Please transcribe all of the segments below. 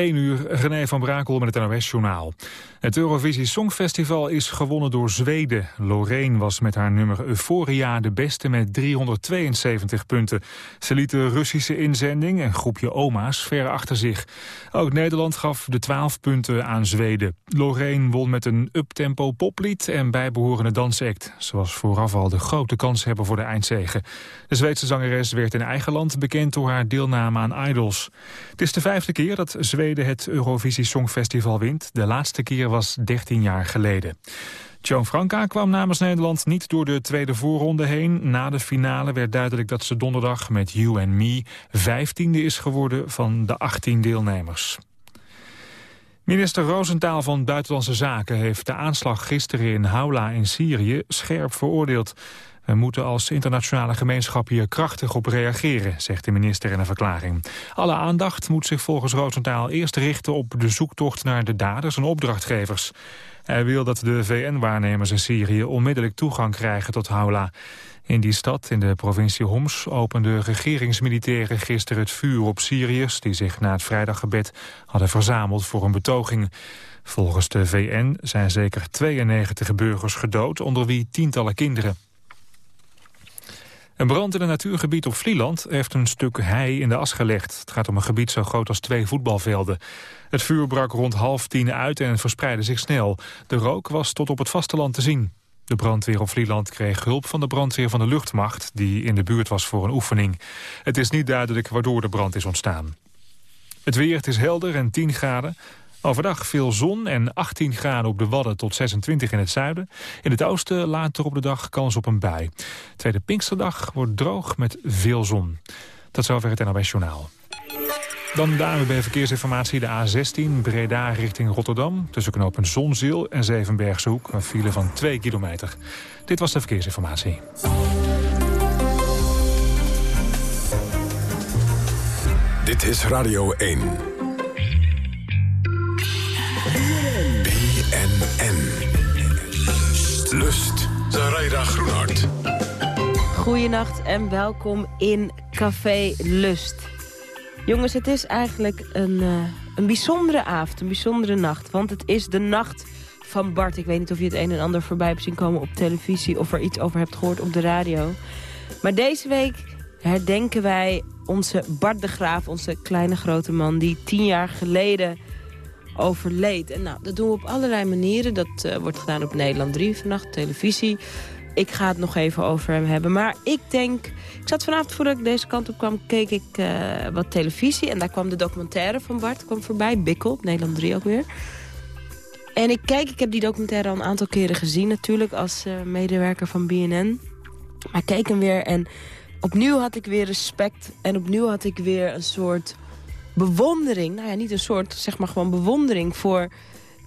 1 uur, René van Brakel met het NOS-journaal. Het Eurovisie Songfestival is gewonnen door Zweden. Loreen was met haar nummer Euphoria de beste met 372 punten. Ze liet de Russische inzending, een groepje oma's, ver achter zich. Ook Nederland gaf de 12 punten aan Zweden. Loreen won met een uptempo poplied en bijbehorende dansact. Ze was vooraf al de grote kans hebben voor de eindzege. De Zweedse zangeres werd in eigen land bekend door haar deelname aan Idols. Het is de vijfde keer dat Zweden het Eurovisie Songfestival wint. De laatste keer was 13 jaar geleden. Joan Franka kwam namens Nederland niet door de tweede voorronde heen. Na de finale werd duidelijk dat ze donderdag met You and Me... vijftiende is geworden van de 18 deelnemers. Minister Roosentaal van Buitenlandse Zaken heeft de aanslag gisteren in Haula in Syrië scherp veroordeeld. We moeten als internationale gemeenschap hier krachtig op reageren, zegt de minister in een verklaring. Alle aandacht moet zich volgens Roosentaal eerst richten op de zoektocht naar de daders en opdrachtgevers. Hij wil dat de VN-waarnemers in Syrië onmiddellijk toegang krijgen tot Haula. In die stad, in de provincie Homs, openden regeringsmilitairen gisteren het vuur op Syriërs... die zich na het vrijdaggebed hadden verzameld voor een betoging. Volgens de VN zijn zeker 92 burgers gedood, onder wie tientallen kinderen. Een brand in een natuurgebied op Vlieland heeft een stuk hei in de as gelegd. Het gaat om een gebied zo groot als twee voetbalvelden. Het vuur brak rond half tien uit en verspreidde zich snel. De rook was tot op het vasteland te zien. De brandweer op Vlieland kreeg hulp van de brandweer van de luchtmacht... die in de buurt was voor een oefening. Het is niet duidelijk waardoor de brand is ontstaan. Het weer, is helder en 10 graden. Overdag veel zon en 18 graden op de Wadden tot 26 in het zuiden. In het oosten later op de dag kans op een bui. Tweede Pinksterdag wordt droog met veel zon. Tot zover het NOS Journaal. Dan de ANWB Verkeersinformatie, de A16 Breda richting Rotterdam. Tussen knopen Zonzeel en Zevenbergse Hoek, een file van 2 kilometer. Dit was de Verkeersinformatie. Dit is Radio 1. BNN. Lust. Zaraida Groenhart. Goedenacht en welkom in Café Lust. Jongens, het is eigenlijk een, uh, een bijzondere avond, een bijzondere nacht. Want het is de nacht van Bart. Ik weet niet of je het een en ander voorbij hebt zien komen op televisie... of er iets over hebt gehoord op de radio. Maar deze week herdenken wij onze Bart de Graaf, onze kleine grote man... die tien jaar geleden overleed. En nou, dat doen we op allerlei manieren. Dat uh, wordt gedaan op Nederland 3 vannacht, televisie. Ik ga het nog even over hem hebben. Maar ik denk... Ik zat vanavond voordat ik deze kant op kwam, keek ik uh, wat televisie. En daar kwam de documentaire van Bart kwam voorbij. Bikkel, op Nederland 3 ook weer. En ik kijk, ik heb die documentaire al een aantal keren gezien natuurlijk... als uh, medewerker van BNN. Maar ik keek hem weer en opnieuw had ik weer respect. En opnieuw had ik weer een soort bewondering. Nou ja, niet een soort, zeg maar gewoon bewondering voor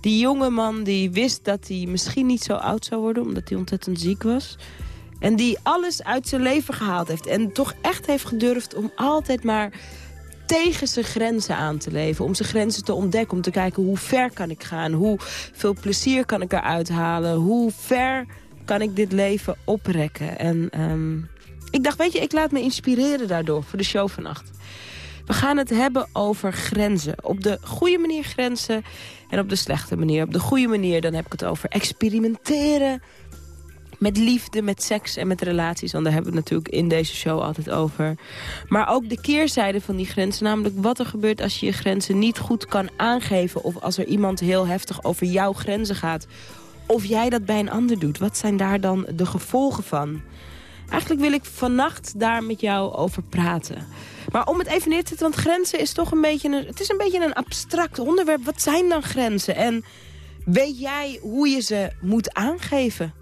die jonge man die wist dat hij misschien niet zo oud zou worden... omdat hij ontzettend ziek was. En die alles uit zijn leven gehaald heeft. En toch echt heeft gedurfd om altijd maar tegen zijn grenzen aan te leven. Om zijn grenzen te ontdekken. Om te kijken hoe ver kan ik gaan. Hoeveel plezier kan ik eruit halen. Hoe ver kan ik dit leven oprekken. En um, ik dacht, weet je, ik laat me inspireren daardoor voor de show vannacht. We gaan het hebben over grenzen. Op de goede manier grenzen en op de slechte manier. Op de goede manier dan heb ik het over experimenteren met liefde, met seks en met relaties. Want daar hebben we het natuurlijk in deze show altijd over. Maar ook de keerzijde van die grenzen. Namelijk wat er gebeurt als je je grenzen niet goed kan aangeven. Of als er iemand heel heftig over jouw grenzen gaat. Of jij dat bij een ander doet. Wat zijn daar dan de gevolgen van? Eigenlijk wil ik vannacht daar met jou over praten. Maar om het even neer te zetten, want grenzen is toch een beetje een, het is een beetje een abstract onderwerp. Wat zijn dan grenzen? En weet jij hoe je ze moet aangeven?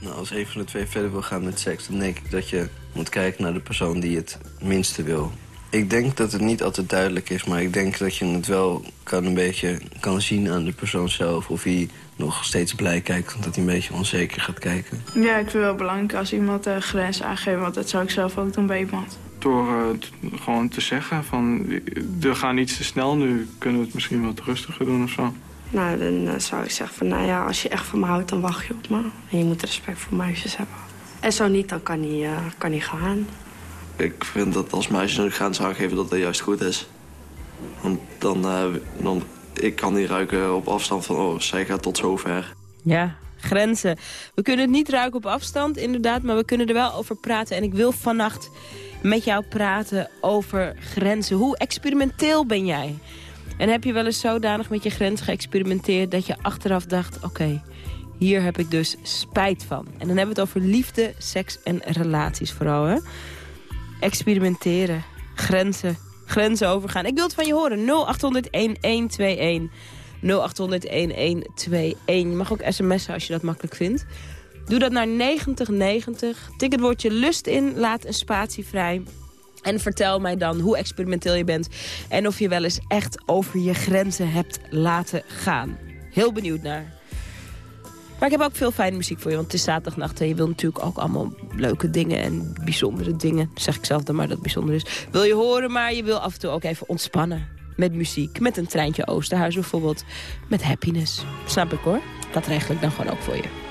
Nou, als een van de twee verder wil gaan met seks... dan denk ik dat je moet kijken naar de persoon die het minste wil. Ik denk dat het niet altijd duidelijk is, maar ik denk dat je het wel kan een beetje kan zien aan de persoon zelf. Of hij nog steeds blij kijkt, omdat hij een beetje onzeker gaat kijken. Ja, ik vind het wel belangrijk als iemand uh, grenzen aangeeft, want dat zou ik zelf ook doen bij iemand. Door uh, gewoon te zeggen van, we gaan iets te snel, nu kunnen we het misschien wat rustiger doen of zo. Nou, dan uh, zou ik zeggen van, nou ja, als je echt van me houdt, dan wacht je op me. En je moet respect voor meisjes hebben. En zo niet, dan kan hij, kan hij gaan. Ik vind dat als meisjes een grens aangeven dat dat juist goed is. Want dan, uh, dan ik kan die ruiken op afstand van, oh, zij gaat tot zover. Ja, grenzen. We kunnen het niet ruiken op afstand, inderdaad, maar we kunnen er wel over praten. En ik wil vannacht met jou praten over grenzen. Hoe experimenteel ben jij? En heb je wel eens zodanig met je grens geëxperimenteerd... dat je achteraf dacht, oké, hier heb ik dus spijt van. En dan hebben we het over liefde, seks en relaties vooral, hè? Experimenteren, grenzen, grenzen overgaan. Ik wil het van je horen. 0800-1121. 0800-1121. Je mag ook sms'en als je dat makkelijk vindt. Doe dat naar 9090. Tik het woordje lust in, laat een spatie vrij. En vertel mij dan hoe experimenteel je bent. En of je wel eens echt over je grenzen hebt laten gaan. Heel benieuwd naar. Maar ik heb ook veel fijne muziek voor je, want het is zaterdagnacht... en je wil natuurlijk ook allemaal leuke dingen en bijzondere dingen. Zeg ik zelf dan maar dat het bijzonder is. Wil je horen, maar je wil af en toe ook even ontspannen. Met muziek, met een treintje Oosterhuis bijvoorbeeld. Met happiness. Snap ik hoor. Dat regel ik dan gewoon ook voor je.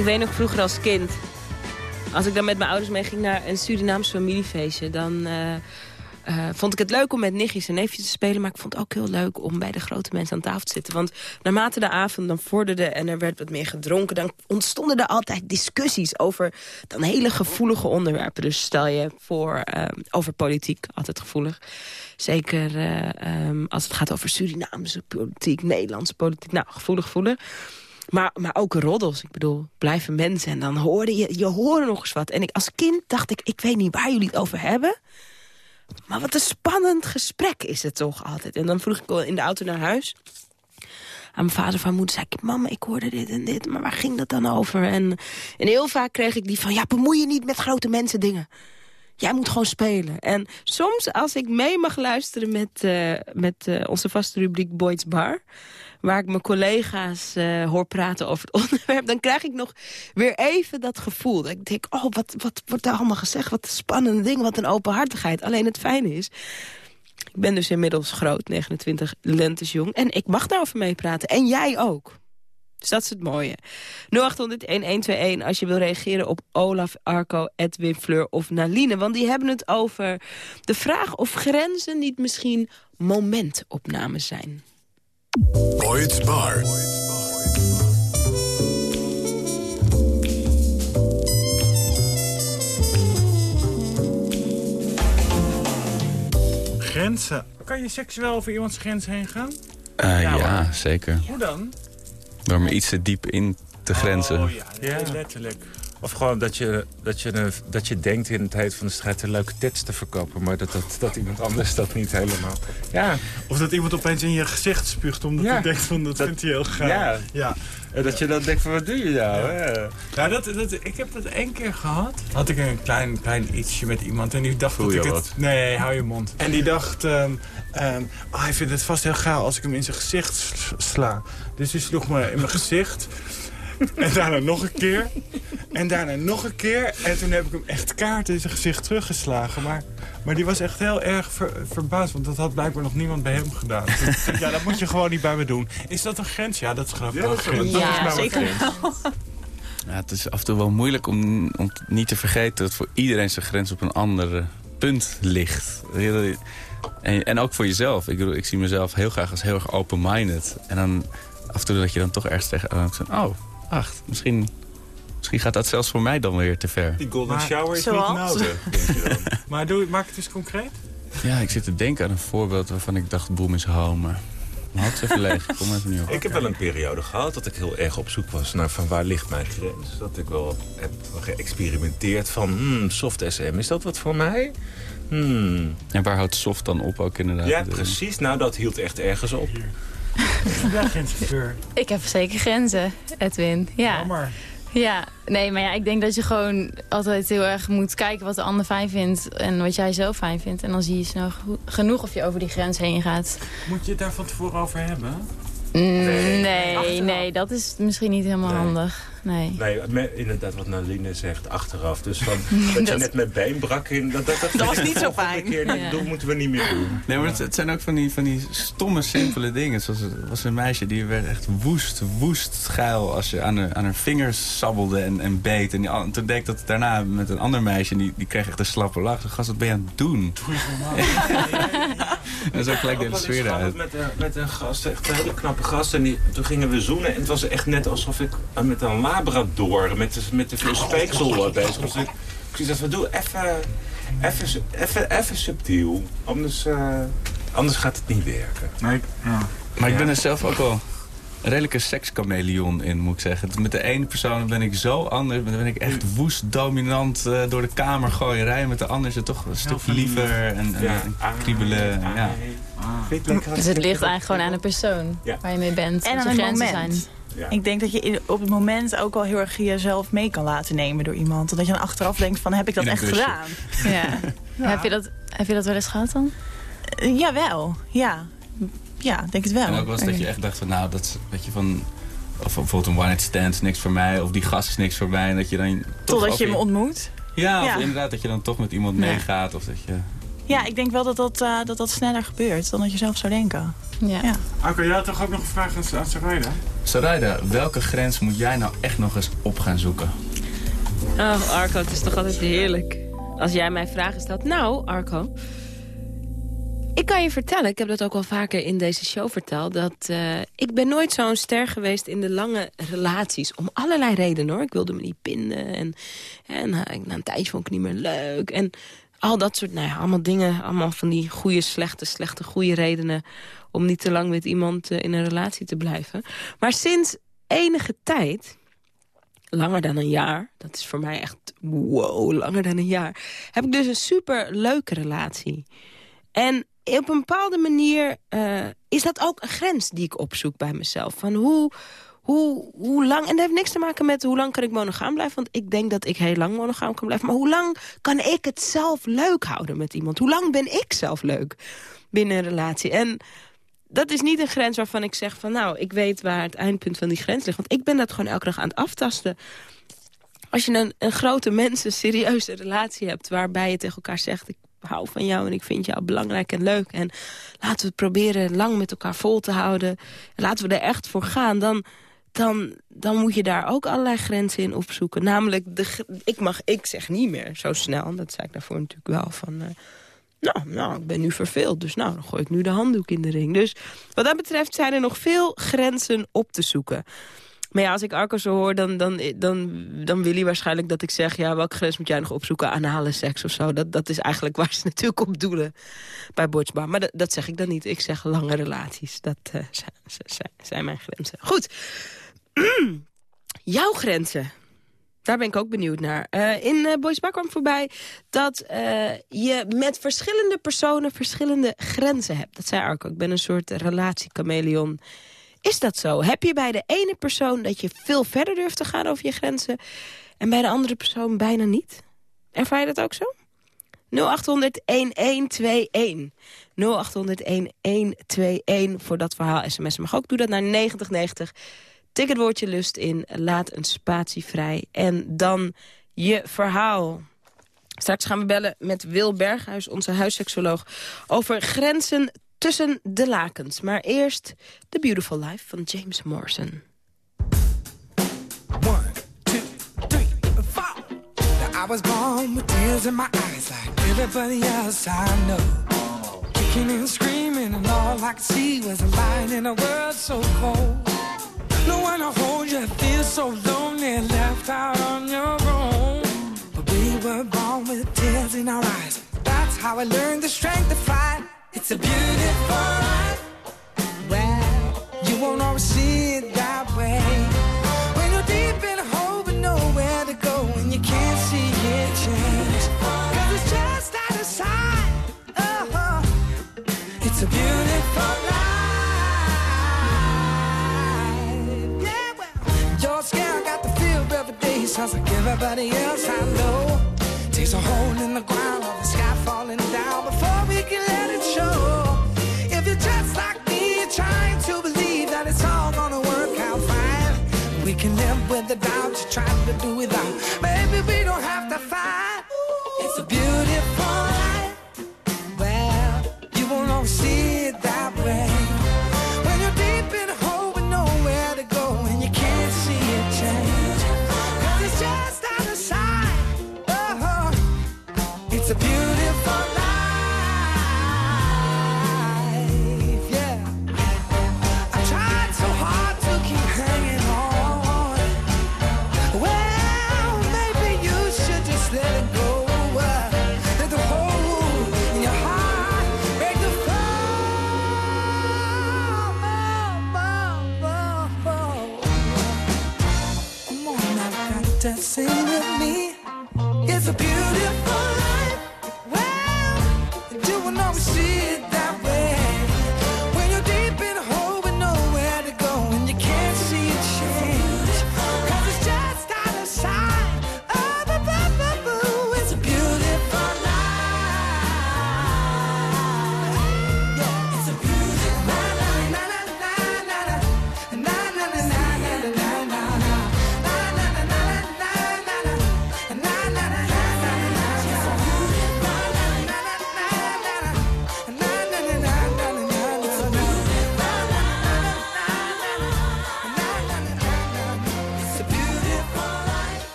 Ik weet nog vroeger als kind... als ik dan met mijn ouders mee ging naar een Surinaams familiefeestje... dan uh, uh, vond ik het leuk om met nichtjes en neefjes te spelen... maar ik vond het ook heel leuk om bij de grote mensen aan tafel te zitten. Want naarmate de avond dan vorderde en er werd wat meer gedronken... dan ontstonden er altijd discussies over dan hele gevoelige onderwerpen. Dus stel je voor uh, over politiek, altijd gevoelig. Zeker um, als het gaat over Surinaamse politiek, Nederlandse politiek. Nou, gevoelig, gevoelig. Maar, maar ook roddels. Ik bedoel, blijven mensen. En dan hoorde je, je hoorde nog eens wat. En ik, als kind dacht ik, ik weet niet waar jullie het over hebben. Maar wat een spannend gesprek is het toch altijd. En dan vroeg ik in de auto naar huis aan mijn vader van moeder zei ik... mama, ik hoorde dit en dit, maar waar ging dat dan over? En, en heel vaak kreeg ik die van... ja, bemoei je niet met grote mensen dingen. Jij moet gewoon spelen. En soms als ik mee mag luisteren met, uh, met uh, onze vaste rubriek Boyd's Bar waar ik mijn collega's uh, hoor praten over het onderwerp... dan krijg ik nog weer even dat gevoel. Ik denk, oh, wat, wat wordt daar allemaal gezegd? Wat een spannende ding, wat een openhartigheid. Alleen het fijne is... Ik ben dus inmiddels groot, 29 lentes jong. En ik mag daarover meepraten. En jij ook. Dus dat is het mooie. 0800-1121 als je wil reageren op Olaf, Arco, Edwin, Fleur of Naline. Want die hebben het over de vraag of grenzen niet misschien momentopnames zijn. Boyd's Bar. Grenzen. Kan je seksueel over iemands grens heen gaan? Uh, ja, ja zeker. Hoe dan? Door me iets te diep in te grenzen. Oh ja, ja. letterlijk. Of gewoon dat je, dat, je, dat je denkt in het heet van de strijd een leuke tits te verkopen... maar dat, dat, dat iemand anders dat niet helemaal... Ja. Of dat iemand opeens in je gezicht spuugt omdat ja. hij denkt van dat, dat vindt hij heel gaaf. Ja. ja. En dat je dan denkt van wat doe je nou? Ja, ja dat, dat, ik heb dat één keer gehad. Had ik een klein, klein ietsje met iemand en die dacht Voel dat ik het... Nee, hou je mond. En die dacht, um, um, oh, hij vindt het vast heel gaaf als ik hem in zijn gezicht sla. Dus die sloeg me in mijn gezicht... En daarna nog een keer. En daarna nog een keer. En toen heb ik hem echt kaart in zijn gezicht teruggeslagen. Maar, maar die was echt heel erg ver, verbaasd. Want dat had blijkbaar nog niemand bij hem gedaan. Dus, ja, dat moet je gewoon niet bij me doen. Is dat een grens? Ja, dat is ik ja, een grens. Ja, dat is zeker wel. Ja, het is af en toe wel moeilijk om, om niet te vergeten... dat voor iedereen zijn grens op een ander punt ligt. En, en ook voor jezelf. Ik, bedoel, ik zie mezelf heel graag als heel erg open-minded. En dan af en toe dat je dan toch ergens tegen... Oh, acht. Misschien, misschien gaat dat zelfs voor mij dan weer te ver. Die golden shower is niet nodig, maar doe, maak het eens concreet. Ja, ik zit te denken aan een voorbeeld waarvan ik dacht, boem is home. Even leeg. Ik kom even niet op. Ik heb wel een periode gehad dat ik heel erg op zoek was naar van waar ligt mijn grens. Dat ik wel heb geëxperimenteerd van hmm, soft SM, is dat wat voor mij? Hmm. En waar houdt soft dan op ook inderdaad? Ja, precies. Nou, dat hield echt ergens op. Ik heb zeker grenzen, Edwin. Ja. Jammer. Ja, nee, maar ja, ik denk dat je gewoon altijd heel erg moet kijken wat de ander fijn vindt en wat jij zelf fijn vindt. En dan zie je snel genoeg of je over die grens heen gaat. Moet je het daar van tevoren over hebben? Nee, nee, nee, dat is misschien niet helemaal handig. Nee. nee, inderdaad wat Naline zegt achteraf. Dus van, dat, je net met been brak in. Dat, dat, dat, was niet zo fijn. keer niet doen, moeten we niet meer doen. Nee, maar het, het, zijn ook van die, van die stomme, simpele dingen. Zoals er was een meisje die werd echt woest, woest geil als je aan haar, aan haar vingers sabbelde en, en beet. En, die, toen deed ik dat daarna met een ander meisje. Die, die kreeg echt een slappe lach. Gast, wat ben je aan het doen? en zo gelijk de hele sfeer eruit. Met, met een gast, echt een hele knappe gast. En die, toen gingen we zoenen. En het was echt net alsof ik met een labrador met de, met de speeksel bezig was. Ik zie dat we doen even, even, even, even subtiel. Anders, uh, anders gaat het niet werken. Nee, ja. Maar ik ben er zelf ook wel een redelijke sekschameleon in, moet ik zeggen. Met de ene persoon ben ik zo anders. Dan ben ik echt woest, dominant uh, door de kamer gooien. Rijden met de ander is het toch een stuk liever en, en, en kriebelen. Ja. Dus het ligt eigenlijk gewoon aan de persoon waar je mee bent. En aan het moment. Zijn. Ja. Ik denk dat je op het moment ook al heel erg jezelf mee kan laten nemen door iemand. Dat je dan achteraf denkt van, heb ik dat echt gedaan? Ja. Heb, je dat, heb je dat wel eens gehad dan? Uh, jawel, ja. Ja, denk het wel. En ook was dat je echt dacht van, nou, dat, dat je van... Of bijvoorbeeld een one-night stand is niks voor mij. Of die gast is niks voor mij. En dat je dan Totdat je hem ontmoet? Ja, of inderdaad dat je dan toch met iemand meegaat. Of dat je... Ja, ik denk wel dat dat, uh, dat dat sneller gebeurt dan dat je zelf zou denken. Ja. ja. Arco, jij had toch ook nog een vraag aan, aan Sarayda? Sarayda, welke grens moet jij nou echt nog eens op gaan zoeken? Oh, Arco, het is toch altijd heerlijk. Als jij mij vragen stelt. Nou, Arco... Ik kan je vertellen, ik heb dat ook al vaker in deze show verteld... dat uh, ik ben nooit zo'n ster geweest in de lange relaties. Om allerlei redenen, hoor. Ik wilde me niet pinden. En, en na een tijdje vond ik niet meer leuk. En al dat soort, nou ja, allemaal dingen. Allemaal van die goede, slechte, slechte, goede redenen... om niet te lang met iemand uh, in een relatie te blijven. Maar sinds enige tijd, langer dan een jaar... dat is voor mij echt, wow, langer dan een jaar... heb ik dus een super leuke relatie. En op een bepaalde manier uh, is dat ook een grens die ik opzoek bij mezelf. Van hoe, hoe, hoe lang... En dat heeft niks te maken met hoe lang kan ik monogaam blijven. Want ik denk dat ik heel lang monogaam kan blijven. Maar hoe lang kan ik het zelf leuk houden met iemand? Hoe lang ben ik zelf leuk binnen een relatie? En dat is niet een grens waarvan ik zeg van... nou, ik weet waar het eindpunt van die grens ligt. Want ik ben dat gewoon elke dag aan het aftasten. Als je een, een grote mensen serieuze relatie hebt... waarbij je tegen elkaar zegt... ik hou van jou en ik vind jou belangrijk en leuk... en laten we het proberen lang met elkaar vol te houden... en laten we er echt voor gaan... dan, dan, dan moet je daar ook allerlei grenzen in opzoeken. Namelijk, de, ik, mag, ik zeg niet meer zo snel... dat zei ik daarvoor natuurlijk wel van... Uh, nou, nou, ik ben nu verveeld, dus nou, dan gooi ik nu de handdoek in de ring. Dus wat dat betreft zijn er nog veel grenzen op te zoeken. Maar ja, als ik Arco zo hoor, dan, dan, dan, dan wil hij waarschijnlijk dat ik zeg... ja, welke grens moet jij nog opzoeken? Anale seks of zo. Dat, dat is eigenlijk waar ze natuurlijk op doelen bij Bortsbar. Maar dat, zeg ik dan niet. Ik zeg lange relaties. Dat zijn, zijn, zijn, mijn grenzen. Goed. Jouw grenzen. Daar ben ik ook benieuwd naar. Uh, in uh, Boys Bar kwam voorbij dat uh, je met verschillende personen verschillende grenzen hebt. Dat zei Arco. Ik ben een soort relatiechameleon. Is dat zo? Heb je bij de ene persoon dat je veel verder durft te gaan over je grenzen... en bij de andere persoon bijna niet? Ervaar je dat ook zo? 0800-1121. 0800-1121 voor dat verhaal sms mag ook. Doe dat naar 9090. Tik het woordje lust in. Laat een spatie vrij. En dan je verhaal. Straks gaan we bellen met Wil Berghuis, onze huisseksoloog... over grenzen tussen de lakens. Maar eerst The Beautiful Life van James Morrison. One, two, three, four. I was born with tears in my eyes like everybody else I know. Kicking and screaming and all I could see was a light in a world so cold. No one to hold you, feel so lonely, left out on your own. But we were born with tears in our eyes. That's how I learned the strength to fight. It's a beautiful life. Well, you won't always see Sounds like everybody else I know. Takes a hole in the ground or the sky falling down before we can let it show. If you're just like me, trying to believe that it's all gonna work out fine. We can live with the doubt you're trying to do without.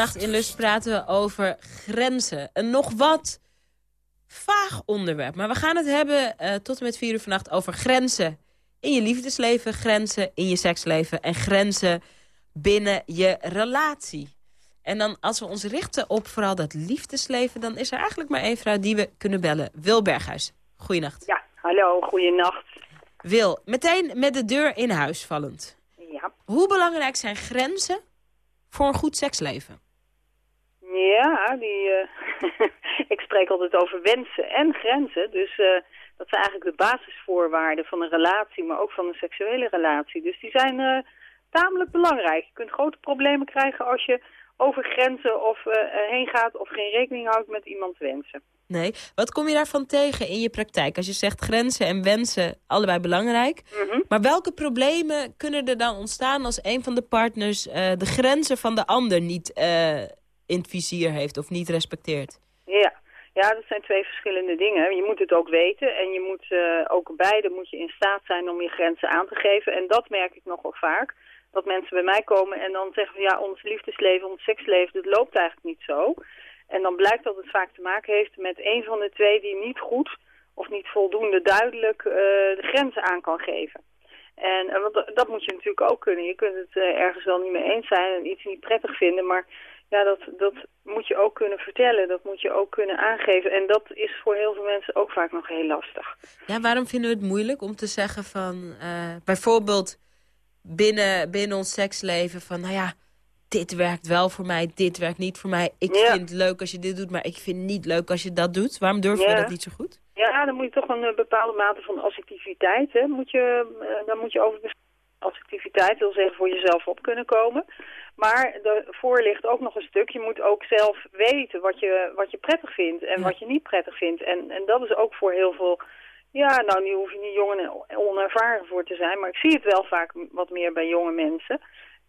Vannacht in Lust praten we over grenzen. Een nog wat vaag onderwerp. Maar we gaan het hebben eh, tot en met vier uur vannacht over grenzen in je liefdesleven, grenzen in je seksleven en grenzen binnen je relatie. En dan als we ons richten op vooral dat liefdesleven, dan is er eigenlijk maar één vrouw die we kunnen bellen. Wil Berghuis. Goeienacht. Ja, hallo, goeienacht. Wil, meteen met de deur in huis vallend. Ja. Hoe belangrijk zijn grenzen voor een goed seksleven? Ja, die, eh, ik spreek altijd over wensen en grenzen. Dus uh, dat zijn eigenlijk de basisvoorwaarden van een relatie, maar ook van een seksuele relatie. Dus die zijn uh, tamelijk belangrijk. Je kunt grote problemen krijgen als je over grenzen of heen gaat of geen rekening houdt met iemands wensen. Nee. Wat kom je daarvan tegen in je praktijk? Als je zegt grenzen en wensen, allebei belangrijk. Mhm. Maar welke problemen kunnen er dan ontstaan als een van de partners de grenzen van de ander niet in het vizier heeft of niet respecteert? Ja. ja, dat zijn twee verschillende dingen. Je moet het ook weten en je moet uh, ook beide moet je in staat zijn om je grenzen aan te geven. En dat merk ik nogal vaak. Dat mensen bij mij komen en dan zeggen van ja, ons liefdesleven, ons seksleven, dat loopt eigenlijk niet zo. En dan blijkt dat het vaak te maken heeft met een van de twee die niet goed of niet voldoende duidelijk uh, de grenzen aan kan geven. En uh, dat moet je natuurlijk ook kunnen. Je kunt het uh, ergens wel niet mee eens zijn en iets niet prettig vinden, maar ja, dat, dat moet je ook kunnen vertellen. Dat moet je ook kunnen aangeven. En dat is voor heel veel mensen ook vaak nog heel lastig. Ja, waarom vinden we het moeilijk om te zeggen van bijvoorbeeld binnen, binnen ons seksleven van nou ja dit werkt wel voor mij, dit werkt niet voor mij. Ik Ja. vind het leuk als je dit doet, maar ik vind het niet leuk als je dat doet. Waarom durven we dat niet zo goed? Ja, dan moet je toch een eh, bepaalde mate van assertiviteit, hè, moet je, eh, daar moet je over. Assertiviteit wil zeggen voor jezelf op kunnen komen. Maar daarvoor ligt ook nog een stuk, je moet ook zelf weten wat je, wat je prettig vindt en wat je niet prettig vindt. En, en dat is ook voor heel veel, ja, nou nu hoef je niet jong en onervaren voor te zijn, maar ik zie het wel vaak wat meer bij jonge mensen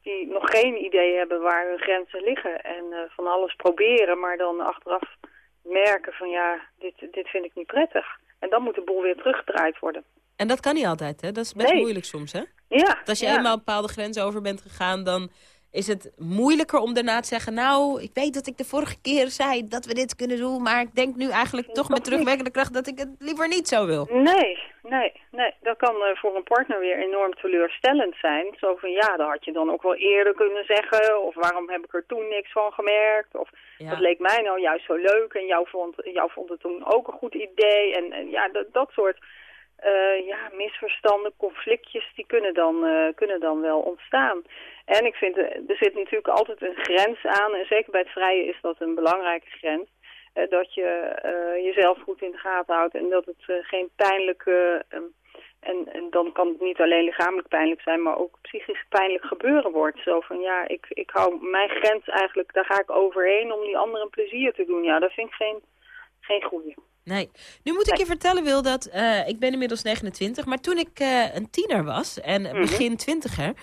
die nog geen idee hebben waar hun grenzen liggen en eh, van alles proberen, maar dan achteraf merken van ja, dit, dit vind ik niet prettig. En dan moet de boel weer teruggedraaid worden. En dat kan niet altijd, hè? Dat is best Nee. moeilijk soms, hè? Ja. Want als je ja. eenmaal bepaalde grenzen over bent gegaan, dan is het moeilijker om daarna te zeggen... nou, ik weet dat ik de vorige keer zei dat we dit kunnen doen... maar ik denk nu eigenlijk toch met terugwerkende kracht dat ik het liever niet zo wil. Nee, nee, nee. Dat kan eh, voor een partner weer enorm teleurstellend zijn. Zo van ja, dat had je dan ook wel eerder kunnen zeggen. Of waarom heb ik er toen niks van gemerkt? Of Ja. dat leek mij nou juist zo leuk en jou vond, jou vond het toen ook een goed idee. En, en ja, dat, dat soort eh, ja, misverstanden, conflictjes, die kunnen dan, eh, kunnen dan wel ontstaan. En ik vind, eh, er zit natuurlijk altijd een grens aan. En zeker bij het vrije is dat een belangrijke grens. Dat je jezelf goed in de gaten houdt en dat het geen pijnlijke... ehm, en, en dan kan het niet alleen lichamelijk pijnlijk zijn, maar ook psychisch pijnlijk gebeuren wordt. Zo van, ja, ik, ik hou mijn grens eigenlijk, daar ga ik overheen om die anderen plezier te doen. Ja, dat vind ik geen, geen goeie. Nee. Nu moet ik je vertellen, Wil, dat eh, ik ben inmiddels 29... maar toen ik eh, een tiener was en Mhm. begin twintiger...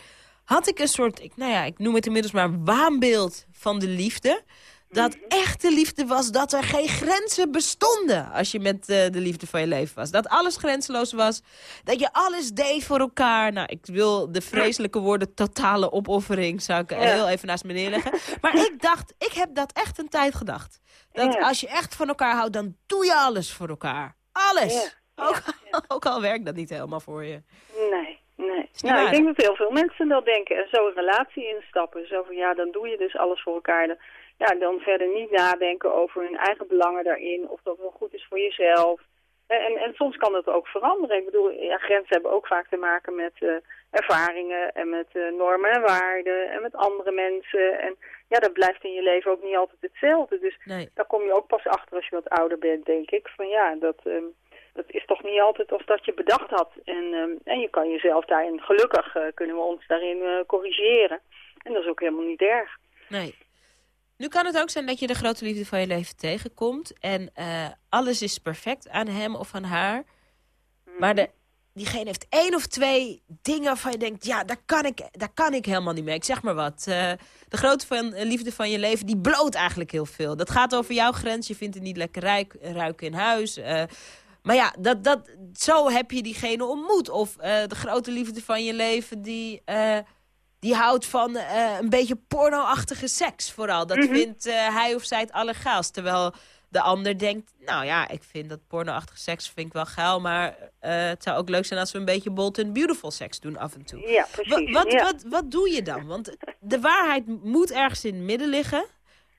had ik een soort, ik, nou ja, ik noem het inmiddels maar waanbeeld van de liefde... Dat Mhm. echte liefde was dat er geen grenzen bestonden als je met eh, de liefde van je leven was. Dat alles grenzeloos was, dat je alles deed voor elkaar. Nou, ik wil de vreselijke woorden totale opoffering, zou ik Ja. heel even naast me neerleggen. Maar ik dacht, ik heb dat echt een tijd gedacht. Dat Ja. als je echt van elkaar houdt, dan doe je alles voor elkaar. Alles. Ja. Ook, ook al werkt dat niet helemaal voor je. Nee, nee. Nou, waar, ik denk dat heel veel mensen dat denken. En zo een relatie instappen. Zo van, ja, dan doe je dus alles voor elkaar. Ja, dan verder niet nadenken over hun eigen belangen daarin. Of dat wel goed is voor jezelf. En, en, en soms kan dat ook veranderen. Ik bedoel, ja, grenzen hebben ook vaak te maken met eh, ervaringen en met eh, normen en waarden en met andere mensen. En ja, dat blijft in je leven ook niet altijd hetzelfde. Dus Nee. daar kom je ook pas achter als je wat ouder bent, denk ik. Van ja, dat, ehm, dat is toch niet altijd als dat je bedacht had. En, ehm, en je kan jezelf daarin, gelukkig eh, kunnen we ons daarin eh, corrigeren. En dat is ook helemaal niet erg. Nee. Nu kan het ook zijn dat je de grote liefde van je leven tegenkomt. En eh, alles is perfect aan hem of aan haar. Maar de, diegene heeft één of twee dingen waarvan je denkt... ja, daar kan ik, daar kan ik helemaal niet mee. Ik zeg maar wat. eh, de grote van, eh, liefde van je leven, die bloot eigenlijk heel veel. Dat gaat over jouw grens. Je vindt het niet lekker rijk, ruiken in huis. maar ja, dat, dat, zo heb je diegene ontmoet. Of de grote liefde van je leven, die... die houdt van eh, een beetje porno-achtige seks vooral. Dat Mhm. vindt eh, hij of zij het allergaafst. Terwijl de ander denkt, nou ja, ik vind dat porno-achtige seks vind ik wel geil. Maar eh, het zou ook leuk zijn als we een beetje bold and beautiful seks doen af en toe. Ja, precies. Wa- wat, ja. wat, wat doe je dan? Want de waarheid moet ergens in het midden liggen.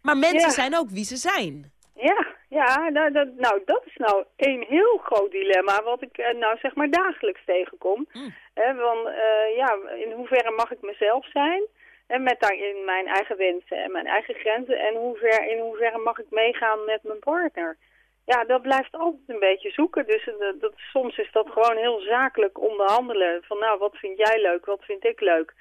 Maar mensen Ja. zijn ook wie ze zijn. Ja, ja nou, dat, nou, dat is nou een heel groot dilemma wat ik eh, nou zeg maar dagelijks tegenkom. Mm. Hè, van, eh, ja, in hoeverre mag ik mezelf zijn? En met daarin mijn eigen wensen en mijn eigen grenzen. En hoe ver, in hoeverre mag ik meegaan met mijn partner? Ja, dat blijft altijd een beetje zoeken. Dus eh, dat, soms is dat gewoon heel zakelijk onderhandelen. Van nou, wat vind jij leuk, wat vind ik leuk?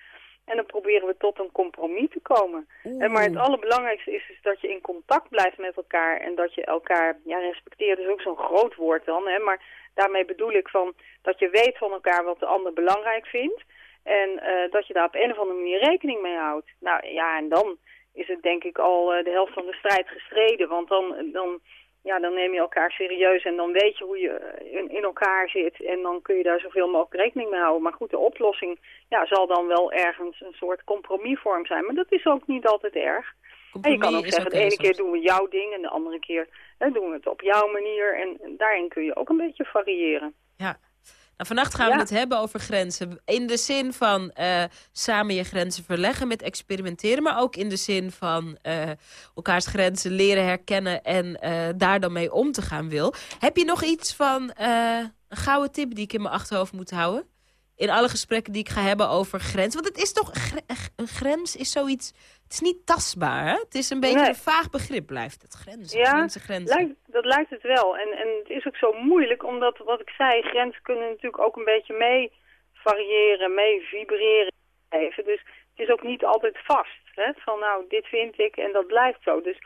En dan proberen we tot een compromis te komen. En maar het allerbelangrijkste is, is dat je in contact blijft met elkaar. En dat je elkaar, ja, respecteert is ook zo'n groot woord dan. Hè, maar daarmee bedoel ik van dat je weet van elkaar wat de ander belangrijk vindt. En uh, dat je daar op een of andere manier rekening mee houdt. Nou ja, en dan is het denk ik al uh, de helft van de strijd gestreden. Want dan, dan, ja, dan neem je elkaar serieus en dan weet je hoe je in, in, elkaar zit. En dan kun je daar zoveel mogelijk rekening mee houden. Maar goed, de oplossing ja, zal dan wel ergens een soort compromisvorm zijn. Maar dat is ook niet altijd erg. En je kan ook zeggen, de ene keer doen we jouw ding en de andere keer hè, doen we het op jouw manier. En daarin kun je ook een beetje variëren. Ja, nou, vannacht gaan we het hebben over grenzen. In de zin van uh, samen je grenzen verleggen met experimenteren. Maar ook in de zin van uh, elkaars grenzen leren herkennen en uh, daar dan mee om te gaan wil. Heb je nog iets van een gouden tip die ik in mijn achterhoofd moet houden? In alle gesprekken die ik ga hebben over grenzen. Want het is toch, een grens is zoiets het is niet tastbaar, hè? Het is een beetje een vaag begrip, blijft het. Grenzen, ja, grenzen, grenzen. Lijkt, dat lijkt het wel. En, en het is ook zo moeilijk, omdat, wat ik zei, grenzen kunnen natuurlijk ook een beetje mee variëren, mee vibreren. Even. Dus het is ook niet altijd vast. Hè? Van nou, dit vind ik en dat blijft zo. Dus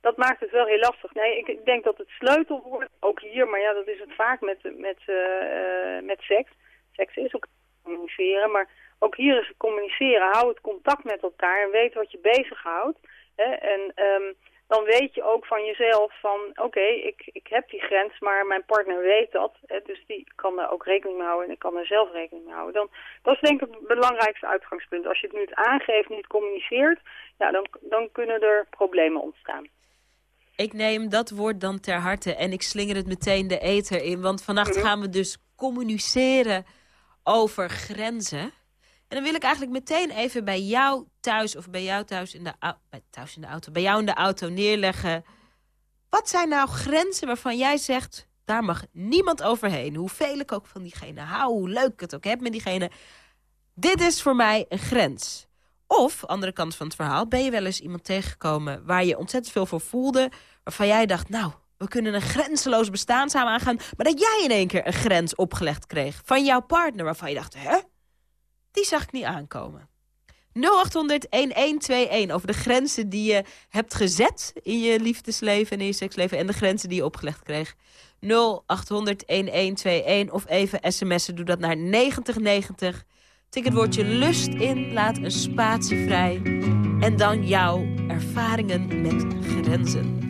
dat maakt het wel heel lastig. Nee, ik, ik denk dat het sleutelwoord, ook hier, maar ja, dat is het vaak met, met, uh, met seks. Seks is ook communiceren, maar ook hier is het communiceren. Hou het contact met elkaar en weet wat je bezighoudt. Hè? En um, dan weet je ook van jezelf van, oké, ik, ik heb die grens, maar mijn partner weet dat. Hè? Dus die kan er ook rekening mee houden en ik kan er zelf rekening mee houden. Dan, dat is denk ik het belangrijkste uitgangspunt. Als je het niet aangeeft, niet communiceert, ja, dan, dan kunnen er problemen ontstaan. Ik neem dat woord dan ter harte en ik slinger het meteen de ether in. Want vannacht mhm. gaan we dus communiceren over grenzen. En dan wil ik eigenlijk meteen even bij jou thuis of bij jou thuis in de, bij, in de auto, bij jou in de auto neerleggen. Wat zijn nou grenzen waarvan jij zegt, daar mag niemand overheen. Hoeveel ik ook van diegene hou, hoe leuk ik het ook heb met diegene. Dit is voor mij een grens. Of, andere kant van het verhaal, ben je wel eens iemand tegengekomen... waar je ontzettend veel voor voelde, waarvan jij dacht... nou, we kunnen een grenzeloos bestaan samen aangaan... maar dat jij in één keer een grens opgelegd kreeg van jouw partner... waarvan je dacht, hè? die zag ik niet aankomen. 0800-1121 over de grenzen die je hebt gezet in je liefdesleven en in je seksleven... en de grenzen die je opgelegd kreeg. 0800-1121 of even sms'en, doe dat naar 9090. Tik het woordje lust in, laat een spatie vrij... en dan jouw ervaringen met grenzen.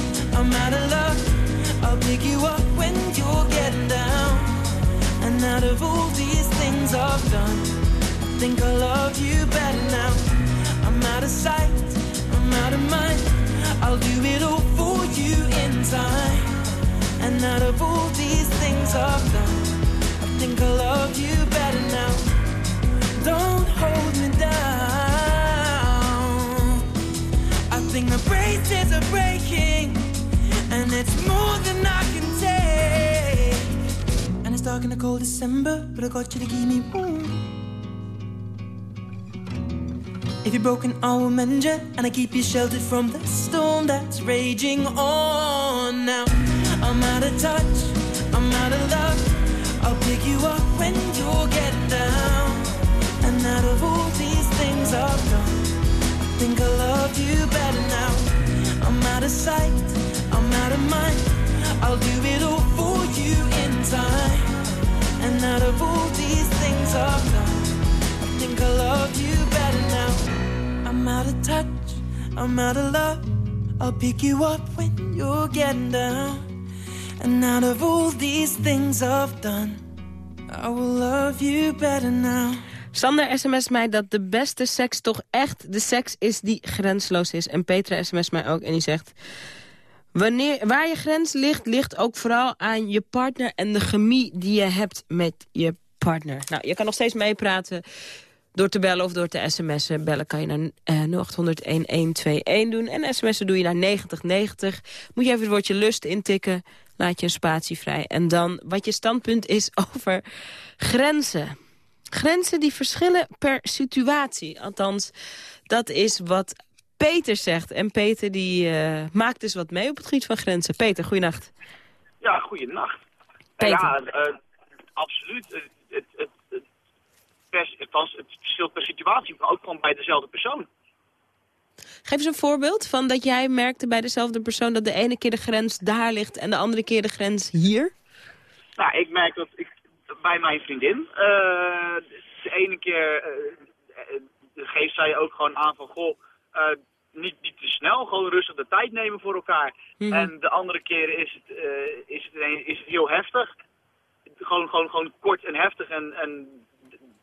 I'm out of luck. I'll pick you up when you're getting down. And out of all these things I've done, I think I love you better now. I'm out of sight, I'm out of mind. I'll do it all for you in time. And out of all these things I've done, I think I love you better now. Don't hold me down. I think the braces are breaking it's more than I can take. And it's dark in a cold December, but I got you to keep me warm. If you're broken, I will mend you, and I keep you sheltered from the storm that's raging on. Now I'm out of touch, I'm out of luck. I'll pick you up when you get down. And out of all these things I've done, I think I love you better now. I'm out of sight, out of mind. I'll do it all for you in time. And out of all these things I've done, I think I love you better now. I'm out of touch, I'm out of love. I'll pick you up when you're getting down. And out of all these things I've done, I will love you better now. Sander sms mij dat de beste seks toch echt de seks is die grensloos is. En Petra sms mij ook en die zegt... Wanneer, waar je grens ligt, ligt ook vooral aan je partner... en de chemie die je hebt met je partner. Nou, je kan nog steeds meepraten door te bellen of door te sms'en. Bellen kan je naar eh, 0800-1121 doen. En sms'en doe je naar 9090. Moet je even het woordje lust intikken. Laat je een spatie vrij. En dan wat je standpunt is over grenzen. Grenzen die verschillen per situatie. Althans, dat is wat Peter zegt. En Peter die uh, maakt dus wat mee op het gebied van grenzen. Peter, goeienacht. Ja, goeienacht. Peter. Ja, uh, absoluut. Het, het, het, het, pers, het, het verschilt per situatie, maar ook gewoon bij dezelfde persoon. Geef eens een voorbeeld van dat jij merkte bij dezelfde persoon... dat de ene keer de grens daar ligt en de andere keer de grens hier? Nou, ik merk dat ik bij mijn vriendin. Uh, de ene keer geeft zij ook gewoon aan van, goh, uh, niet, niet te snel, gewoon rustig de tijd nemen voor elkaar. Mm -hmm. En de andere keer is het, is het, is het heel heftig. Gewoon, gewoon, gewoon kort en heftig. En, en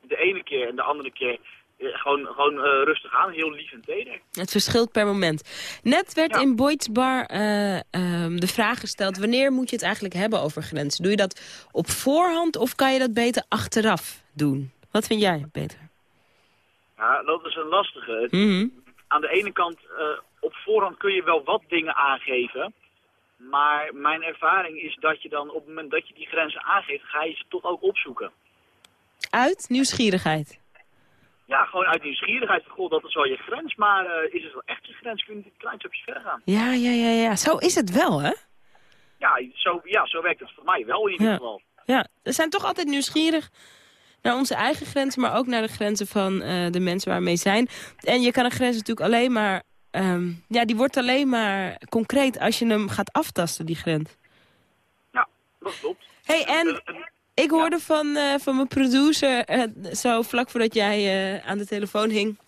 de ene keer en de andere keer gewoon, gewoon uh, rustig aan, heel lief en teder. Het verschilt per moment. Net werd ja. in Boyd's Bar uh, um, de vraag gesteld... wanneer moet je het eigenlijk hebben over grenzen? Doe je dat op voorhand of kan je dat beter achteraf doen? Wat vind jij, Peter? Ja, dat is een lastige. Mm -hmm. Aan de ene kant, uh, op voorhand kun je wel wat dingen aangeven... maar mijn ervaring is dat je dan op het moment dat je die grenzen aangeeft... ga je ze toch ook opzoeken. Uit nieuwsgierigheid? Ja, gewoon uit nieuwsgierigheid. Goh, dat is wel je grens, maar uh, is het wel echt je grens? Kun je een klein stukje verder gaan? Ja, ja, ja, ja. Zo is het wel, hè? Ja, zo, ja, zo werkt het voor mij wel in ieder ja. geval. Ja, we zijn toch altijd nieuwsgierig naar onze eigen grenzen, maar ook naar de grenzen van uh, de mensen waarmee zijn. En je kan een grens natuurlijk alleen maar... Um, ja, die wordt alleen maar concreet als je hem gaat aftasten, die grens. Ja, dat klopt. hey, en... Ik hoorde ja. van, uh, van mijn producer, uh, zo vlak voordat jij uh, aan de telefoon hing...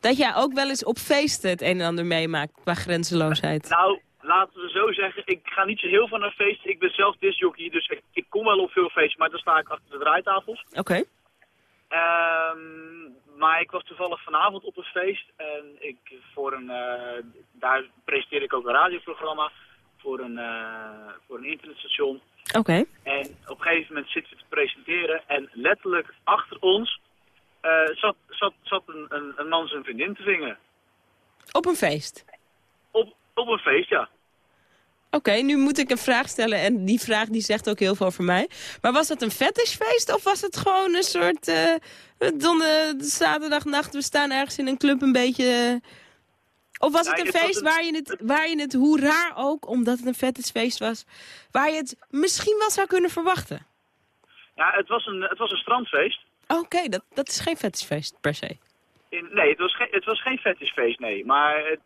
dat jij ook wel eens op feesten het een en ander meemaakt qua grenzeloosheid. Nou, laten we zo zeggen, ik ga niet zo heel van naar feesten. Ik ben zelf discjockey, dus ik, ik, kom wel op veel feesten, maar dan sta ik achter de draaitafels. Oké. Okay. Um, maar ik was toevallig vanavond op een feest en ik voor een, daar presenteer ik ook een radioprogramma voor een, voor een internetstation... Oké. Okay. En op een gegeven moment zitten we te presenteren en letterlijk achter ons uh, zat, zat, zat een, een, een, man zijn vriendin te vingen. Op een feest? Op, een feest, ja. Oké, okay, nu moet ik een vraag stellen en die vraag die zegt ook heel veel over mij. Maar was het een fetishfeest of was het gewoon een soort uh, donde, zaterdagnacht, we staan ergens in een club een beetje... Uh, of was het een feest waar, je het, waar je het, hoe raar ook, omdat het een fetishfeest was, waar je het misschien wel zou kunnen verwachten? Ja, het was een, het was een strandfeest. Oké, okay, dat, dat is geen fetishfeest per se. In, nee, het was, geen, het was geen fetishfeest, nee. Maar het,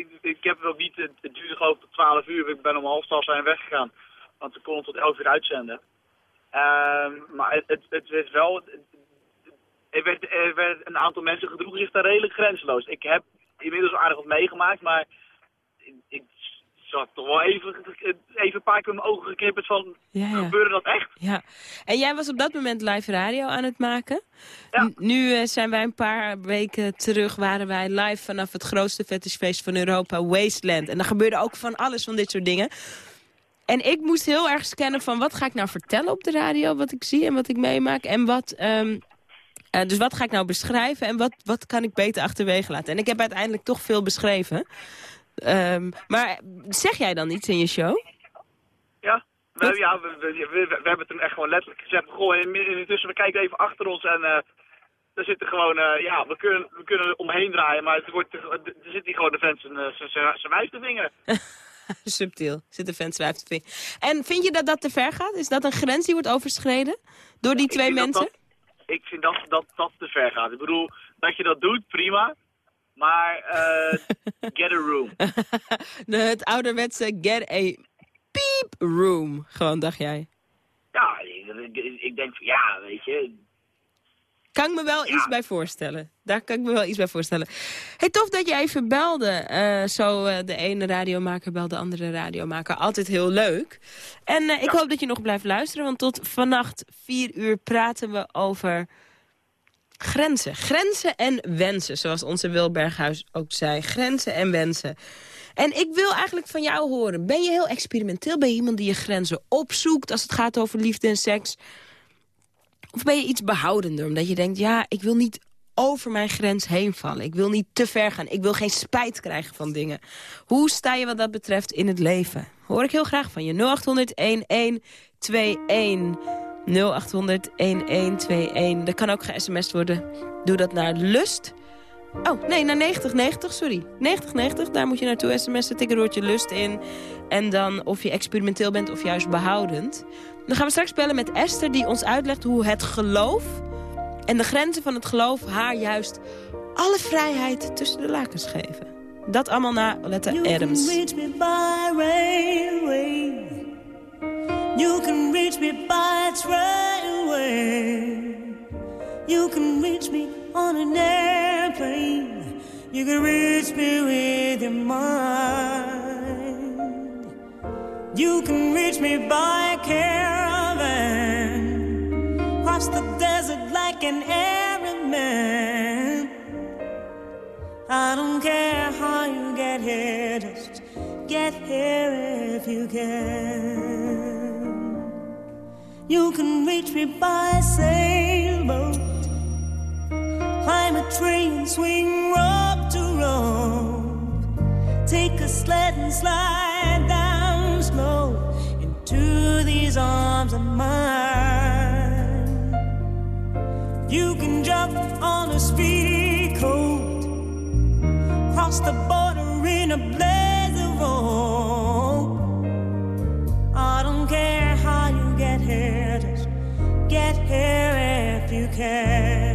ik, ik heb wel niet, het, duurde geloof ik tot 12 uur. Ik ben om half twaalf zijn weggegaan, want we konden tot 11 uur uitzenden. Um, maar het, het, werd wel... Er werd, er een aantal mensen gedroegen zich daar redelijk grenzeloos. Ik heb inmiddels aardig wat meegemaakt, maar zat toch wel even, even een paar keer mijn ogen geknipperd van, ja, ja. gebeurde dat echt? Ja, en jij was op dat moment live radio aan het maken. Ja. Nu uh, zijn wij een paar weken terug, waren wij live vanaf het grootste fetishfeest van Europa, Wasteland. En er gebeurde ook van alles van dit soort dingen. En ik moest heel erg scannen van wat ga ik nou vertellen op de radio, wat ik zie en wat ik meemaak. En wat... Um, uh, dus wat ga ik nou beschrijven en wat, wat kan ik beter achterwege laten? En ik heb uiteindelijk toch veel beschreven. Ehm, maar zeg jij dan iets in je show? Ja, we, ja we, we, we, we hebben toen echt gewoon letterlijk gezegd, goh, in- intussen we kijken even achter ons en er zitten gewoon, eh, ja, we kunnen, we kunnen er omheen draaien, maar het wordt, er zit hier gewoon de vent zijn, eh, zijn- zijn zijn wijs te vingeren. Subtiel, zit de vent zwijft te ving. En vind je dat dat te ver gaat? Is dat een grens die wordt overschreden? Door die twee dat mensen? dat- ik vind dat, dat dat te ver gaat. Ik bedoel, dat je dat doet, prima. Maar eh, get a room. De, het ouderwetse get a peep room. Gewoon, dacht jij. Ja, ik, ik- denk van ja, weet je. Kan ik me wel iets bij voorstellen. Daar kan ik me wel iets bij voorstellen. Hey, tof dat je even belde. Eh, zo eh, de ene radiomaker belde de andere radiomaker. Altijd heel leuk. En ik hoop dat je nog blijft luisteren. Want tot vannacht vier uur praten we over grenzen. Grenzen en wensen. Zoals onze Wil Berghuis ook zei. Grenzen en wensen. En ik wil eigenlijk van jou horen. Ben je heel experimenteel? Ben je iemand die je grenzen opzoekt als het gaat over liefde en seks? Of ben je iets behoudender? Omdat je denkt, ja, ik wil niet over mijn grens heen vallen. Ik wil niet te ver gaan. Ik wil geen spijt krijgen van dingen. Hoe sta je wat dat betreft in het leven? Hoor ik heel graag van je. 0800-1121. 0800-1121. Dat kan ook ge-sms'd worden. Doe dat naar Lust. Oh, nee, naar 9090, sorry. 9090, daar moet je naartoe sms'en. Tik een Lust in. En dan of je experimenteel bent of juist behoudend. Dan gaan we straks bellen met Esther die ons uitlegt hoe het geloof... en de grenzen van het geloof haar juist alle vrijheid tussen de lakens geven. Dat allemaal na Letta Adams. You can reach me by trailway. You can reach me on an airplane. You can reach me with your mind. You can reach me by caravan. Cross the desert like an Arab man. I don't care how you get here, just get here if you can. You can reach me by sailboat, climb a train, swing rock to rope. Take a sled and slide down slow into these arms of mine. You can jump on a speedy coat cross the border in a blaze of hope. Get here if you can.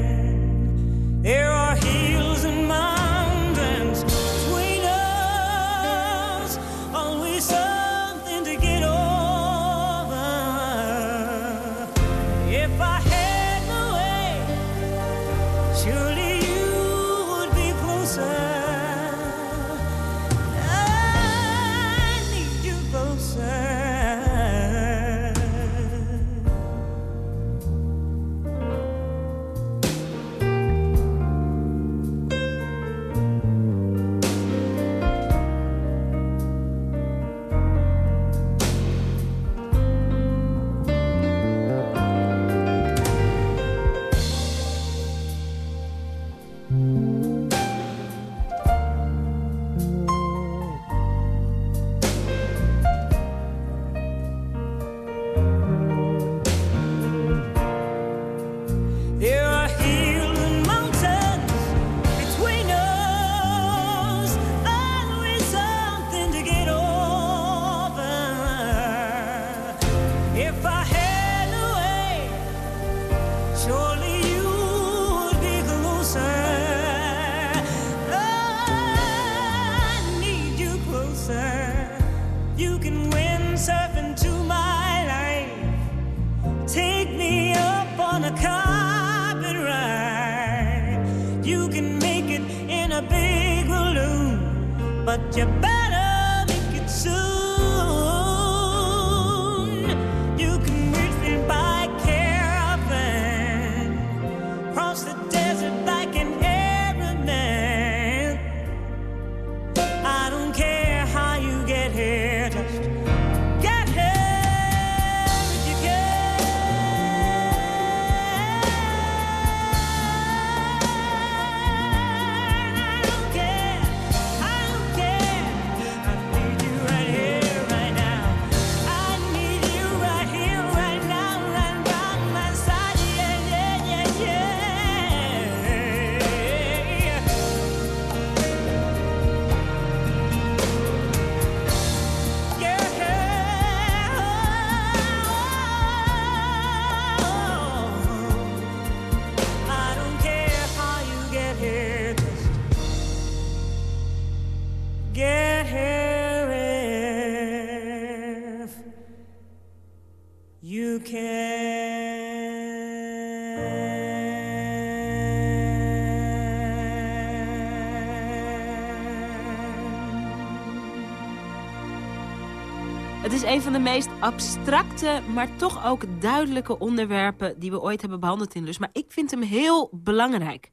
Een van de meest abstracte, maar toch ook duidelijke onderwerpen die we ooit hebben behandeld in Lust. Maar ik vind hem heel belangrijk.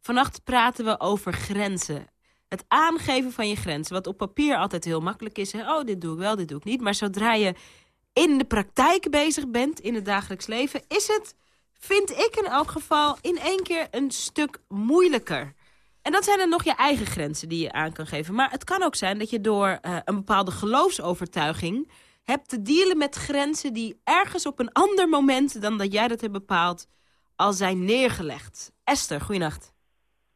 Vannacht praten we over grenzen. Het aangeven van je grenzen, wat op papier altijd heel makkelijk is. Oh, dit doe ik wel, dit doe ik niet. Maar zodra je in de praktijk bezig bent, in het dagelijks leven... is het, vind ik in elk geval, in één keer een stuk moeilijker. En dat zijn dan nog je eigen grenzen die je aan kan geven. Maar het kan ook zijn dat je door uh, een bepaalde geloofsovertuiging... hebt te dealen met grenzen die ergens op een ander moment... dan dat jij dat hebt bepaald, al zijn neergelegd. Esther, goeienacht.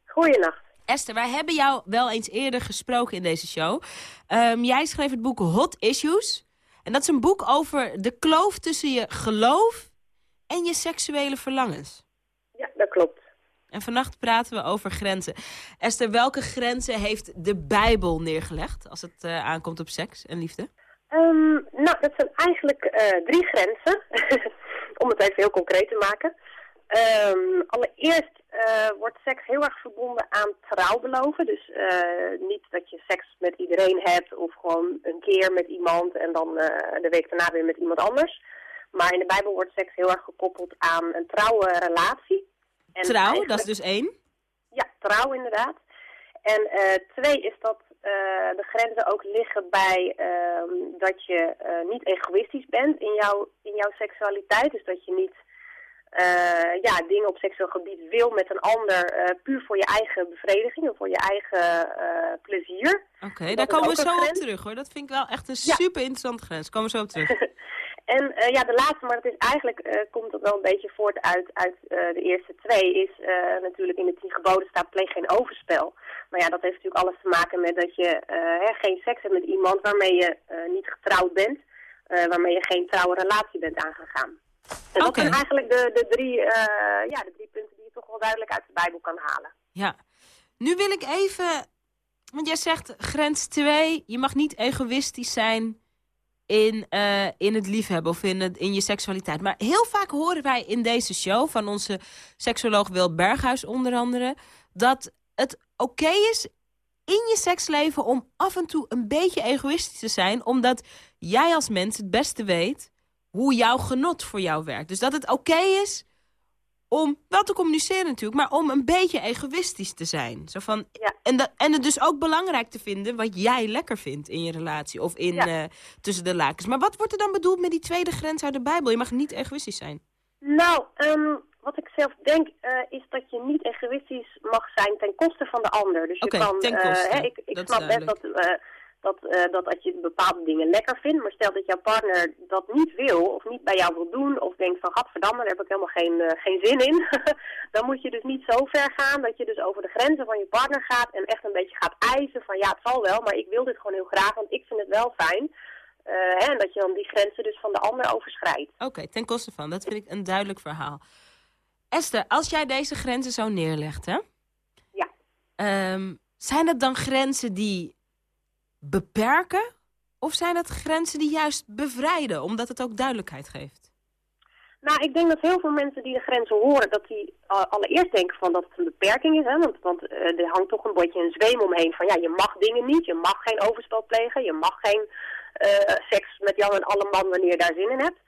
Goeienacht. Esther, wij hebben jou wel eens eerder gesproken in deze show. Um, jij schreef het boek Hot Issues. En dat is een boek over de kloof tussen je geloof en je seksuele verlangens. Ja, dat klopt. En vannacht praten we over grenzen. Esther, welke grenzen heeft de Bijbel neergelegd als het uh, aankomt op seks en liefde? Um, nou, dat zijn eigenlijk uh, drie grenzen. Om het even heel concreet te maken. Um, allereerst uh, wordt seks heel erg verbonden aan trouw beloven. Dus niet dat je seks met iedereen hebt of gewoon een keer met iemand en dan de week daarna weer met iemand anders. Maar in de Bijbel wordt seks heel erg gekoppeld aan een trouwe relatie. En trouw, dat is dus één? Ja, trouw inderdaad. En twee is dat uh, de grenzen ook liggen bij uh, dat je niet egoïstisch bent in, jouw in jouw seksualiteit. Dus dat je niet ja, dingen op seksueel gebied wil met een ander puur voor je eigen bevrediging of voor je eigen plezier. Oké, okay, daar komen we zo op terug hoor. Dat vind ik wel echt een ja. super interessante grens. Komen we zo op terug. En uh, ja, de laatste, maar dat is eigenlijk, uh, komt dat wel een beetje voort uit, uit uh, de eerste twee, is natuurlijk in de tien geboden staat pleeg geen overspel. Maar ja, dat heeft natuurlijk alles te maken met dat je hè, geen seks hebt met iemand waarmee je niet getrouwd bent, waarmee je geen trouwe relatie bent aangegaan. En dat zijn eigenlijk de, de, drie, ja, de drie punten die je toch wel duidelijk uit de Bijbel kan halen. Ja, nu wil ik even, want jij zegt grens 2, je mag niet egoïstisch zijn in, uh, in het liefhebben of in, in je seksualiteit. Maar heel vaak horen wij in deze show van onze seksuoloog Wil Berghuis onder andere... dat het oké is in je seksleven om af en toe een beetje egoïstisch te zijn... omdat jij als mens het beste weet hoe jouw genot voor jou werkt. Dus dat het oké is om wel te communiceren natuurlijk, maar om een beetje egoïstisch te zijn. Zo van, ja. en, dat, en het dus ook belangrijk te vinden wat jij lekker vindt in je relatie of in, ja. uh, tussen de lakens. Maar wat wordt er dan bedoeld met die tweede grens uit de Bijbel? Je mag niet egoïstisch zijn. Nou, um, wat ik zelf denk uh, is dat je niet egoïstisch mag zijn ten koste van de ander. Dus je okay, kan, ten koste. Uh, hè, ik, ik snap best dat dat, uh, dat als je bepaalde dingen lekker vindt, maar stel dat jouw partner dat niet wil of niet bij jou wil doen of denkt van gadverdamme, daar heb ik helemaal geen, uh, geen zin in, dan moet je dus niet zo ver gaan dat je dus over de grenzen van je partner gaat en echt een beetje gaat eisen van ja, het zal wel, maar ik wil dit gewoon heel graag, want ik vind het wel fijn. Uh, hè, en dat je dan die grenzen dus van de ander overschrijdt. Oké, okay, ten koste van. Dat vind ik een duidelijk verhaal. Esther, als jij deze grenzen zo neerlegt, hè? Ja. Um, zijn het dan grenzen die beperken? Of zijn het grenzen die juist bevrijden, omdat het ook duidelijkheid geeft? Nou, ik denk dat heel veel mensen die de grenzen horen, dat die uh, allereerst denken van dat het een beperking is. Hè? Want, want uh, er hangt toch een beetje een zweem omheen van ja, je mag dingen niet, je mag geen overspel plegen, je mag geen uh, seks met Jan en alle man wanneer je daar zin in hebt.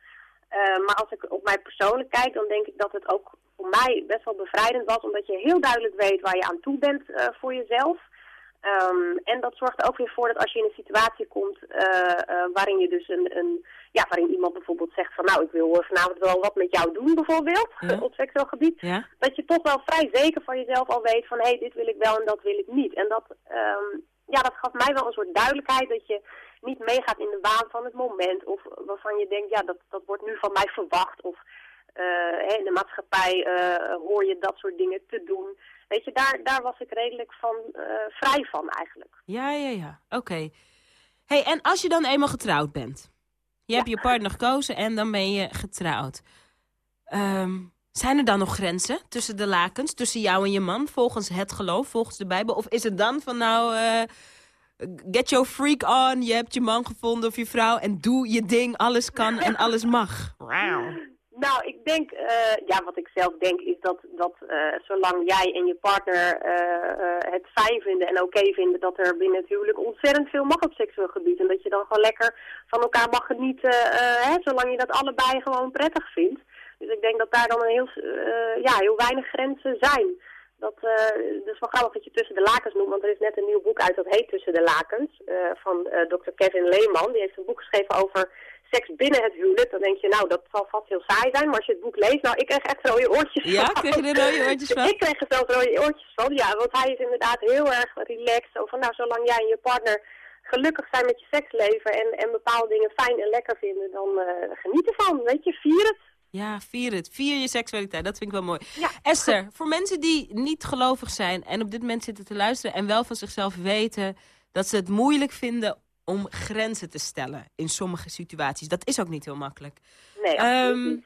maar als ik op mij persoonlijk kijk, dan denk ik dat het ook voor mij best wel bevrijdend was, omdat je heel duidelijk weet waar je aan toe bent voor jezelf. Um, en dat zorgt er ook weer voor dat als je in een situatie komt uh, uh, waarin je dus een, een, ja, waarin iemand bijvoorbeeld zegt van nou ik wil vanavond wel wat met jou doen bijvoorbeeld, ja. op seksueel gebied, ja. dat je toch wel vrij zeker van jezelf al weet van hé hey, dit wil ik wel en dat wil ik niet. En dat, um, ja, dat gaf mij wel een soort duidelijkheid dat je niet meegaat in de waan van het moment of waarvan je denkt ja dat, dat wordt nu van mij verwacht of in de maatschappij hoor je dat soort dingen te doen. Weet je, daar, daar was ik redelijk van uh, vrij van eigenlijk. Ja, ja, ja. Oké. Okay. hey, en als je dan eenmaal getrouwd bent. Je ja. hebt je partner gekozen en dan ben je getrouwd. Um, zijn er dan nog grenzen tussen de lakens, tussen jou en je man, volgens het geloof, volgens de Bijbel? Of is het dan van nou, uh, get your freak on, je hebt je man gevonden of je vrouw... en doe je ding, alles kan en alles mag. Wow. Nou, ik denk, uh, ja, wat ik zelf denk is dat, dat uh, zolang jij en je partner uh, het fijn vinden en oké vinden, dat er binnen het huwelijk ontzettend veel mag op seksueel gebied. En dat je dan gewoon lekker van elkaar mag genieten, hè, zolang je dat allebei gewoon prettig vindt. Dus ik denk dat daar dan een heel, ja, heel weinig grenzen zijn. Dat, dus wel grappig dat je tussen de lakens noemt, want er is net een nieuw boek uit dat heet Tussen de lakens, van Dr. Kevin Leeman. Die heeft een boek geschreven over seks binnen het huwelijk, dan denk je, nou, dat zal vast heel saai zijn. Maar als je het boek leest, nou, ik kreeg echt rode oortjes ja, van. Ja, kreeg je er rode oortjes van? ik kreeg er zelfs rode oortjes van, ja. Want hij is inderdaad heel erg relaxed. Van, nou, zolang jij en je partner gelukkig zijn met je seksleven en, en bepaalde dingen fijn en lekker vinden, dan uh, geniet ervan, weet je, vier het. Ja, vier het. Vier je seksualiteit. Dat vind ik wel mooi. Ja. Esther, voor mensen die niet gelovig zijn en op dit moment zitten te luisteren... en wel van zichzelf weten dat ze het moeilijk vinden om grenzen te stellen in sommige situaties. Dat is ook niet heel makkelijk. Nee, um,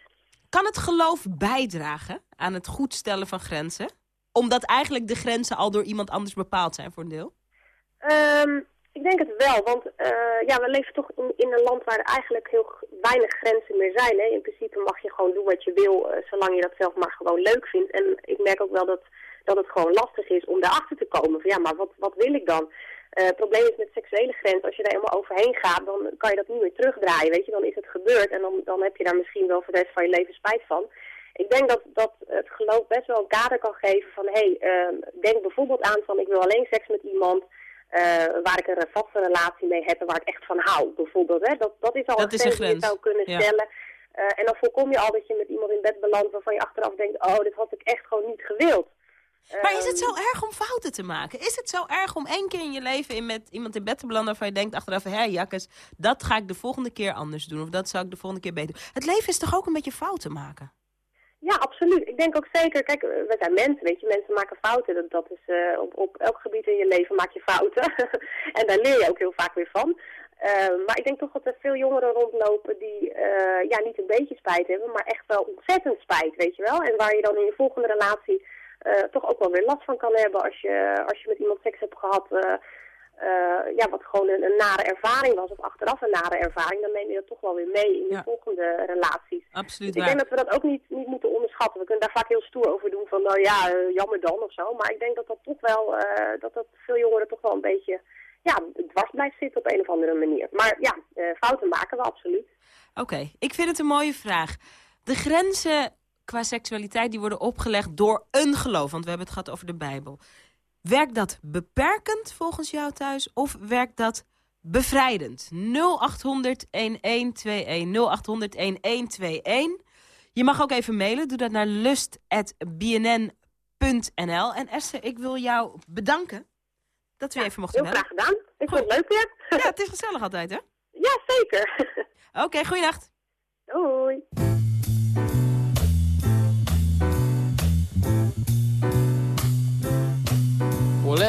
kan het geloof bijdragen aan het goed stellen van grenzen? Omdat eigenlijk de grenzen al door iemand anders bepaald zijn voor een deel? Um, ik denk het wel, want uh, ja, we leven toch in, in, een land waar er eigenlijk heel weinig grenzen meer zijn. Hè? In principe mag je gewoon doen wat je wil, uh, zolang je dat zelf maar gewoon leuk vindt. En ik merk ook wel dat, dat het gewoon lastig is om daarachter te komen. Van, ja, maar wat, wat wil ik dan? Uh, het probleem is met seksuele grens, als je daar helemaal overheen gaat, dan kan je dat niet meer terugdraaien, weet je. Dan is het gebeurd en dan, dan heb je daar misschien wel voor de rest van je leven spijt van. Ik denk dat, dat het geloof best wel een kader kan geven van, hé, hey, uh, denk bijvoorbeeld aan van, ik wil alleen seks met iemand uh, waar ik een vaste relatie mee heb en waar ik echt van hou, bijvoorbeeld. Hè? Dat, dat is al dat een grens die je zou kunnen stellen. Uh, en dan voorkom je al dat je met iemand in bed belandt waarvan je achteraf denkt, oh, dit had ik echt gewoon niet gewild. Maar is het zo erg om fouten te maken? Is het zo erg om één keer in je leven in met iemand in bed te belanden... waarvan je denkt achteraf, hé jakkes, dat ga ik de volgende keer anders doen... of dat zou ik de volgende keer beter doen. Het leven is toch ook een beetje fouten maken? Ja, absoluut. Ik denk ook zeker, kijk, we zijn mensen, weet je, mensen maken fouten. Dat, dat is, uh, op, op elk gebied in je leven maak je fouten. en daar leer je ook heel vaak weer van. Uh, maar ik denk toch dat er veel jongeren rondlopen die uh, ja, niet een beetje spijt hebben, maar echt wel ontzettend spijt, weet je wel. En waar je dan in je volgende relatie toch ook wel weer last van kan hebben als je, als je met iemand seks hebt gehad... Uh, uh, ja, wat gewoon een, een, nare ervaring was, of achteraf een nare ervaring, dan neem je dat toch wel weer mee in de volgende relaties. Absoluut dus ik denk dat we dat ook niet, niet moeten onderschatten. We kunnen daar vaak heel stoer over doen van, nou ja, uh, jammer dan of zo. Maar ik denk dat dat toch wel, uh, dat dat veel jongeren toch wel een beetje, ja, dwars blijft zitten op een of andere manier. Maar ja, fouten maken we absoluut. Oké, okay. ik vind het een mooie vraag. De grenzen qua seksualiteit die worden opgelegd door een geloof. Want we hebben het gehad over de Bijbel. Werkt dat beperkend volgens jou thuis of werkt dat bevrijdend? 0800 1121 0800 1121. Je mag ook even mailen. Doe dat naar lust.bnn.nl. En Esther, ik wil jou bedanken dat we ja, even mochten heel graag gedaan. Ik vond het leuk weer. Ja, het is gezellig altijd, hè? Ja, zeker. Oké, okay, goeienacht. Doei.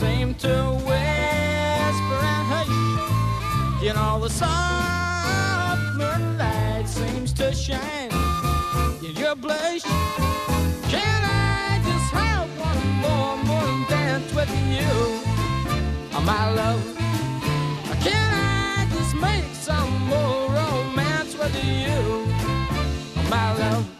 seem to whisper and hush. You know, the soft moonlight seems to shine in your blush. Can I just have one more morning dance with you, oh, my love? Can I just make some more romance with you, oh, my love?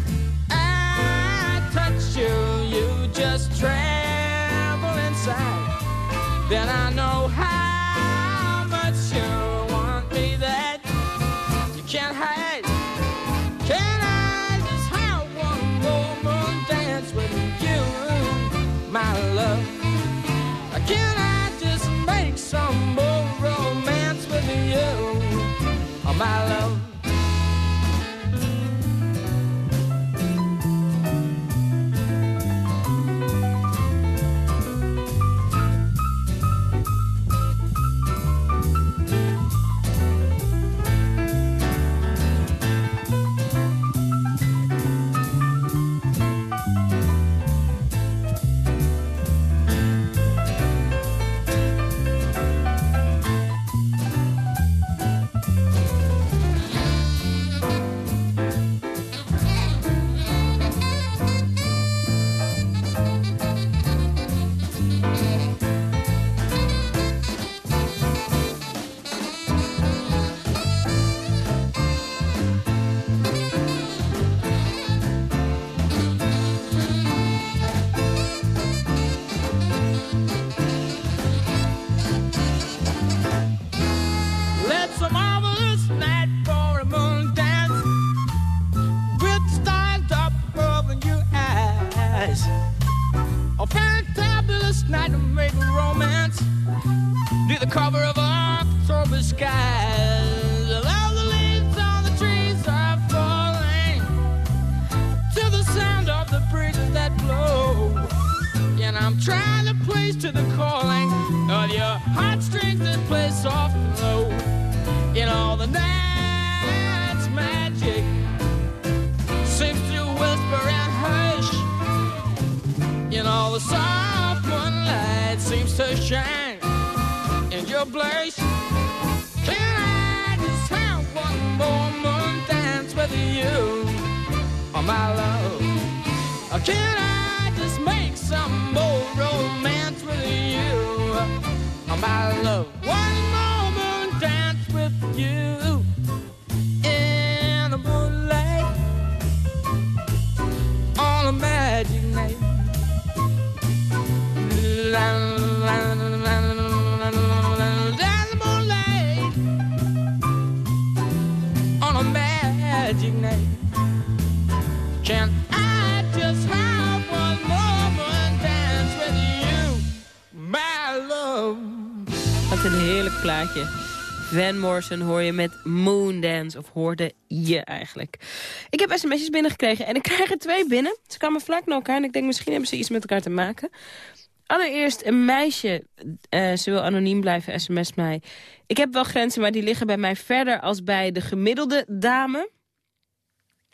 sure you just travel inside, then I know how much you want me that you can't. Van Morrison hoor je met Moondance, of hoorde je eigenlijk. Ik heb sms'jes binnengekregen en ik krijg er twee binnen. Ze kwamen vlak naar elkaar en ik denk misschien hebben ze iets met elkaar te maken. Allereerst een meisje, eh, ze wil anoniem blijven, sms mij. Ik heb wel grenzen, maar die liggen bij mij verder als bij de gemiddelde dame.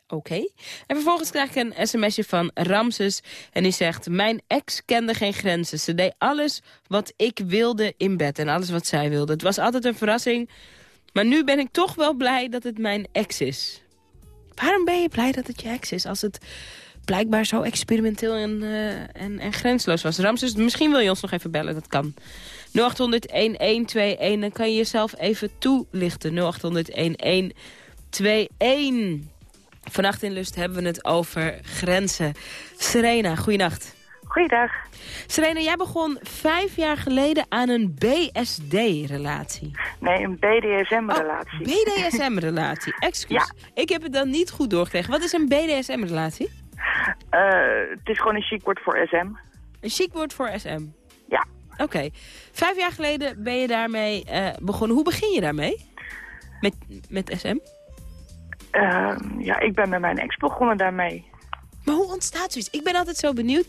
Oké. En vervolgens krijg ik een sms'je van Ramses. En die zegt, mijn ex kende geen grenzen. Ze deed alles wat ik wilde in bed en alles wat zij wilde. Het was altijd een verrassing. Maar nu ben ik toch wel blij dat het mijn ex is. Waarom ben je blij dat het je ex is als het blijkbaar zo experimenteel en, eh, en, en grensloos was? Ramses, misschien wil je ons nog even bellen, dat kan. 0800-1121, dan kan je jezelf even toelichten. 0800-1121. Vannacht in Lust hebben we het over grenzen. Serena, goeienacht. Goeiedag. Serena, jij begon vijf jaar geleden aan een BSD-relatie. Nee, een BDSM-relatie. BDSM-relatie, excuus. Ik heb het dan niet goed doorgekregen. Wat is een BDSM-relatie? Eh, het is gewoon een chic woord voor SM. Een chic woord voor SM? Ja. Oké. Vijf jaar geleden ben je daarmee eh, begonnen. Hoe begin je daarmee? Met, met SM? Ehm, ja, ik ben met mijn ex begonnen daarmee. Maar hoe ontstaat zoiets? Ik ben altijd zo benieuwd.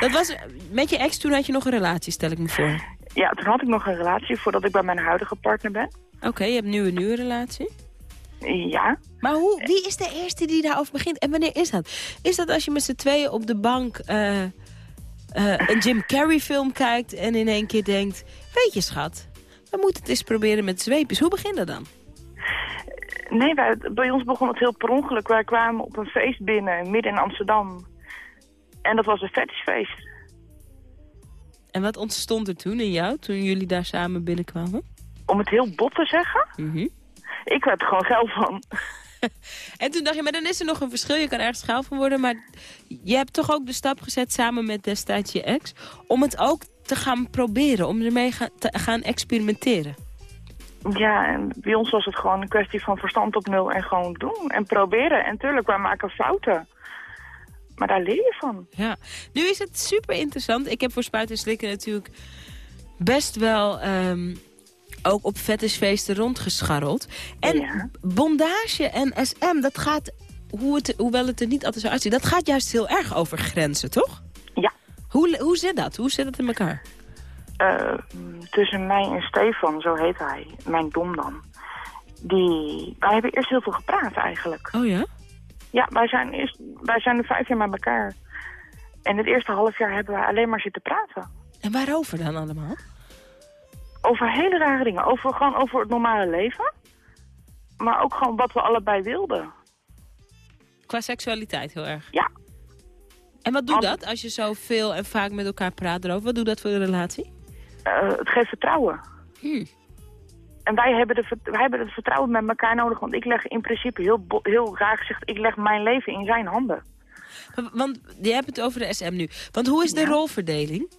Dat was met je ex, toen had je nog een relatie, stel ik me voor. Ja, toen had ik nog een relatie voordat ik bij mijn huidige partner ben. Oké, je hebt nu een nieuwe relatie? Ja. Maar hoe, wie is de eerste die daarover begint? En wanneer is dat? Is dat als je met z'n tweeën op de bank eh, eh, een Jim Carrey film kijkt... en in één keer denkt, weet je schat, we moeten het eens proberen met zweepjes. Hoe begint dat dan? Nee, wij, bij ons begon het heel per ongeluk. Wij kwamen op een feest binnen, midden in Amsterdam. En dat was een fetishfeest. En wat ontstond er toen in jou, toen jullie daar samen binnenkwamen? Om het heel bot te zeggen? Mhm. Ik werd er gewoon geil van. En toen dacht je, maar dan is er nog een verschil. Je kan ergens geil van worden, maar je hebt toch ook de stap gezet samen met destijds je ex... om het ook te gaan proberen, om ermee te gaan experimenteren. Ja, en bij ons was het gewoon een kwestie van verstand op nul en gewoon doen en proberen. En tuurlijk, wij maken fouten. Maar daar leer je van. Ja, nu is het super interessant. Ik heb voor Spuiten en Slikken natuurlijk best wel ehm, ook op fetishfeesten rondgescharreld. En bondage en SM, dat gaat, hoe het, hoewel het er niet altijd zo uitziet... dat gaat juist heel erg over grenzen, toch? Ja. Hoe, hoe zit dat? Hoe zit dat in elkaar? Eh, tussen mij en Stefan, zo heet hij, mijn dom dan. Die, wij hebben eerst heel veel gepraat eigenlijk. Oh ja? Ja, wij zijn, eerst, wij zijn er vijf jaar met elkaar. En het eerste half jaar hebben we alleen maar zitten praten. En waarover dan allemaal? Over hele rare dingen. Over, gewoon over het normale leven. Maar ook gewoon wat we allebei wilden. Qua seksualiteit heel erg? Ja. En wat doet dat als je zo veel en vaak met elkaar praat erover? Wat doet dat voor de relatie? Eh, het geeft vertrouwen. Hmm. En wij hebben, de, wij hebben het vertrouwen met elkaar nodig. Want ik leg in principe heel, heel raar gezegd, ik leg mijn leven in zijn handen. Want je hebt het over de SM nu. Want hoe is de rolverdeling?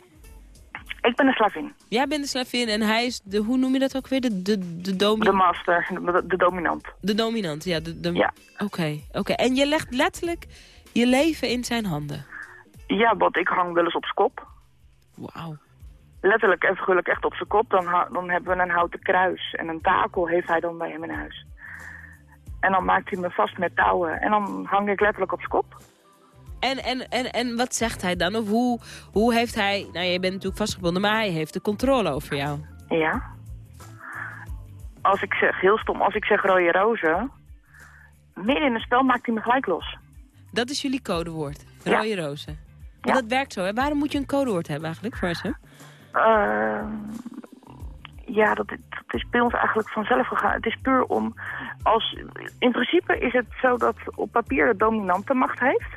Ik ben een slavin. Jij bent de slavin en hij is de, hoe noem je dat ook weer? De, de, de dominant? De master, de, de dominant. De dominant, ja. De, de... Ja. Oké, oké. En je legt letterlijk je leven in zijn handen? Ja, want ik hang wel eens op zijn kop. Wauw. Letterlijk en figuurlijk echt op zijn kop. Dan, dan hebben we een houten kruis. En een takel heeft hij dan bij hem in huis. En dan maakt hij me vast met touwen. En dan hang ik letterlijk op zijn kop. En, en, en, en wat zegt hij dan? Of hoe, hoe heeft hij... Nou, je bent natuurlijk vastgebonden, maar hij heeft de controle over jou. Ja. Als ik zeg, heel stom, als ik zeg rode rozen... Midden in het spel maakt hij me gelijk los. Dat is jullie codewoord. Ja. Rode rozen. Want dat werkt zo, hè? Waarom moet je een codewoord hebben eigenlijk voor SM? Eh, ja, dat, dat is bij ons eigenlijk vanzelf gegaan. Het is puur om... Als, in principe is het zo dat op papier de dominante macht heeft.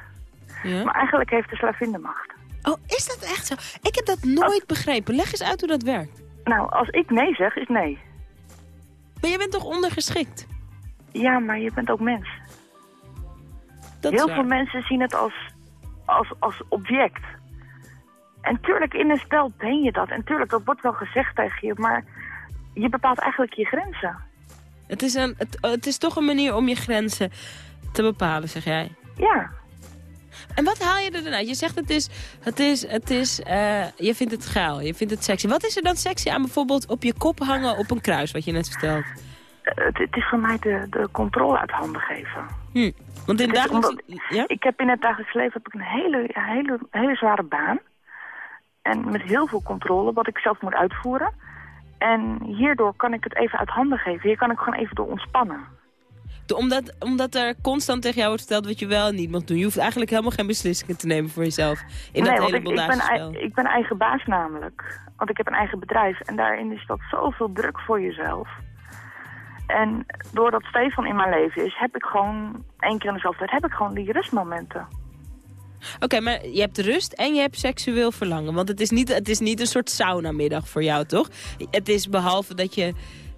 Ja. Maar eigenlijk heeft de slavin de macht. Oh, is dat echt zo? Ik heb dat nooit begrepen. Leg eens uit hoe dat werkt. Nou, als ik nee zeg, is nee. Maar je bent toch ondergeschikt? Ja, maar je bent ook mens. Dat Heel veel mensen zien het als, als, als object. En tuurlijk, in een spel ben je dat. En tuurlijk, dat wordt wel gezegd tegen je, maar je bepaalt eigenlijk je grenzen. Het is, een, het, het is toch een manier om je grenzen te bepalen, zeg jij? Ja. En wat haal je er dan uit? Je zegt het is, het is, het is, eh, je vindt het geil, je vindt het sexy. Wat is er dan sexy aan bijvoorbeeld op je kop hangen op een kruis, wat je net vertelt? Eh, Het, het is voor mij de, de controle uit handen geven. Hm. Want in Het dagelijks... omdat- Ik heb in het dagelijks leven heb ik een hele, hele, hele zware baan. En met heel veel controle, wat ik zelf moet uitvoeren. En hierdoor kan ik het even uit handen geven. Hier kan ik gewoon even door ontspannen. De- omdat, omdat er constant tegen jou wordt verteld wat je wel en niet mag doen. Je hoeft eigenlijk helemaal geen beslissingen te nemen voor jezelf. In nee, dat hele ik, ik, ben, ik ben eigen baas namelijk. Want ik heb een eigen bedrijf. En daarin is dat zoveel druk voor jezelf. En doordat Stefan in mijn leven is, heb ik gewoon... één keer in dezelfde tijd heb ik gewoon die rustmomenten. Oké, maar je hebt rust en je hebt seksueel verlangen. Want het is niet, het is niet een soort saunamiddag voor jou, toch? Het is behalve dat je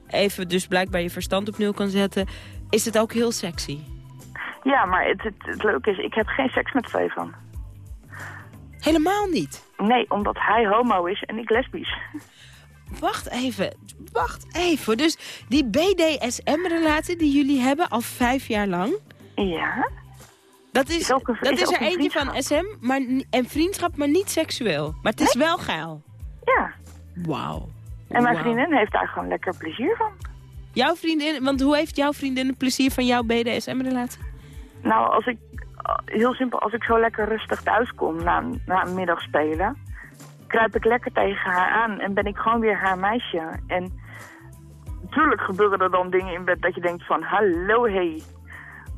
even dus blijkbaar je verstand op nul kan zetten... is het ook heel sexy. Ja, maar het, het, het leuke is, ik heb geen seks met Stefan. Helemaal niet? Nee, omdat hij homo is en ik lesbisch. Wacht even, wacht even. Dus die BDSM-relatie die jullie hebben al vijf jaar lang... Ja. Dat is, dat is er een eentje van SM maar, en vriendschap, maar niet seksueel. Maar het is wel geil. Ja. Wauw. En mijn vriendin heeft daar gewoon lekker plezier van. Jouw vriendin, want hoe heeft jouw vriendin het plezier van jouw BDSM-relatie? Nou, als ik, heel simpel, als ik zo lekker rustig thuis kom na, na een middag spelen, kruip ik lekker tegen haar aan en ben ik gewoon weer haar meisje. En natuurlijk gebeuren er dan dingen in bed dat je denkt van, hallo, hey.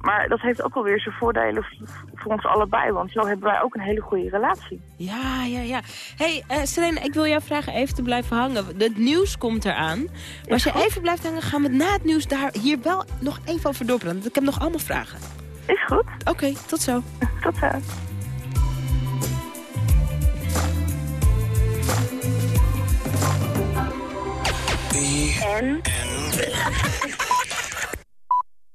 Maar dat heeft ook alweer zijn voordelen voor ons allebei, want zo hebben wij ook een hele goede relatie. Ja, ja, ja. hey, eh Serena, ik wil jou vragen even te blijven hangen. Het nieuws komt eraan. Maar als je even blijft hangen, gaan we na het nieuws daar hier wel nog even over doorpraten. Want ik heb nog allemaal vragen. Is goed. Oké, tot zo. Tot zo. En?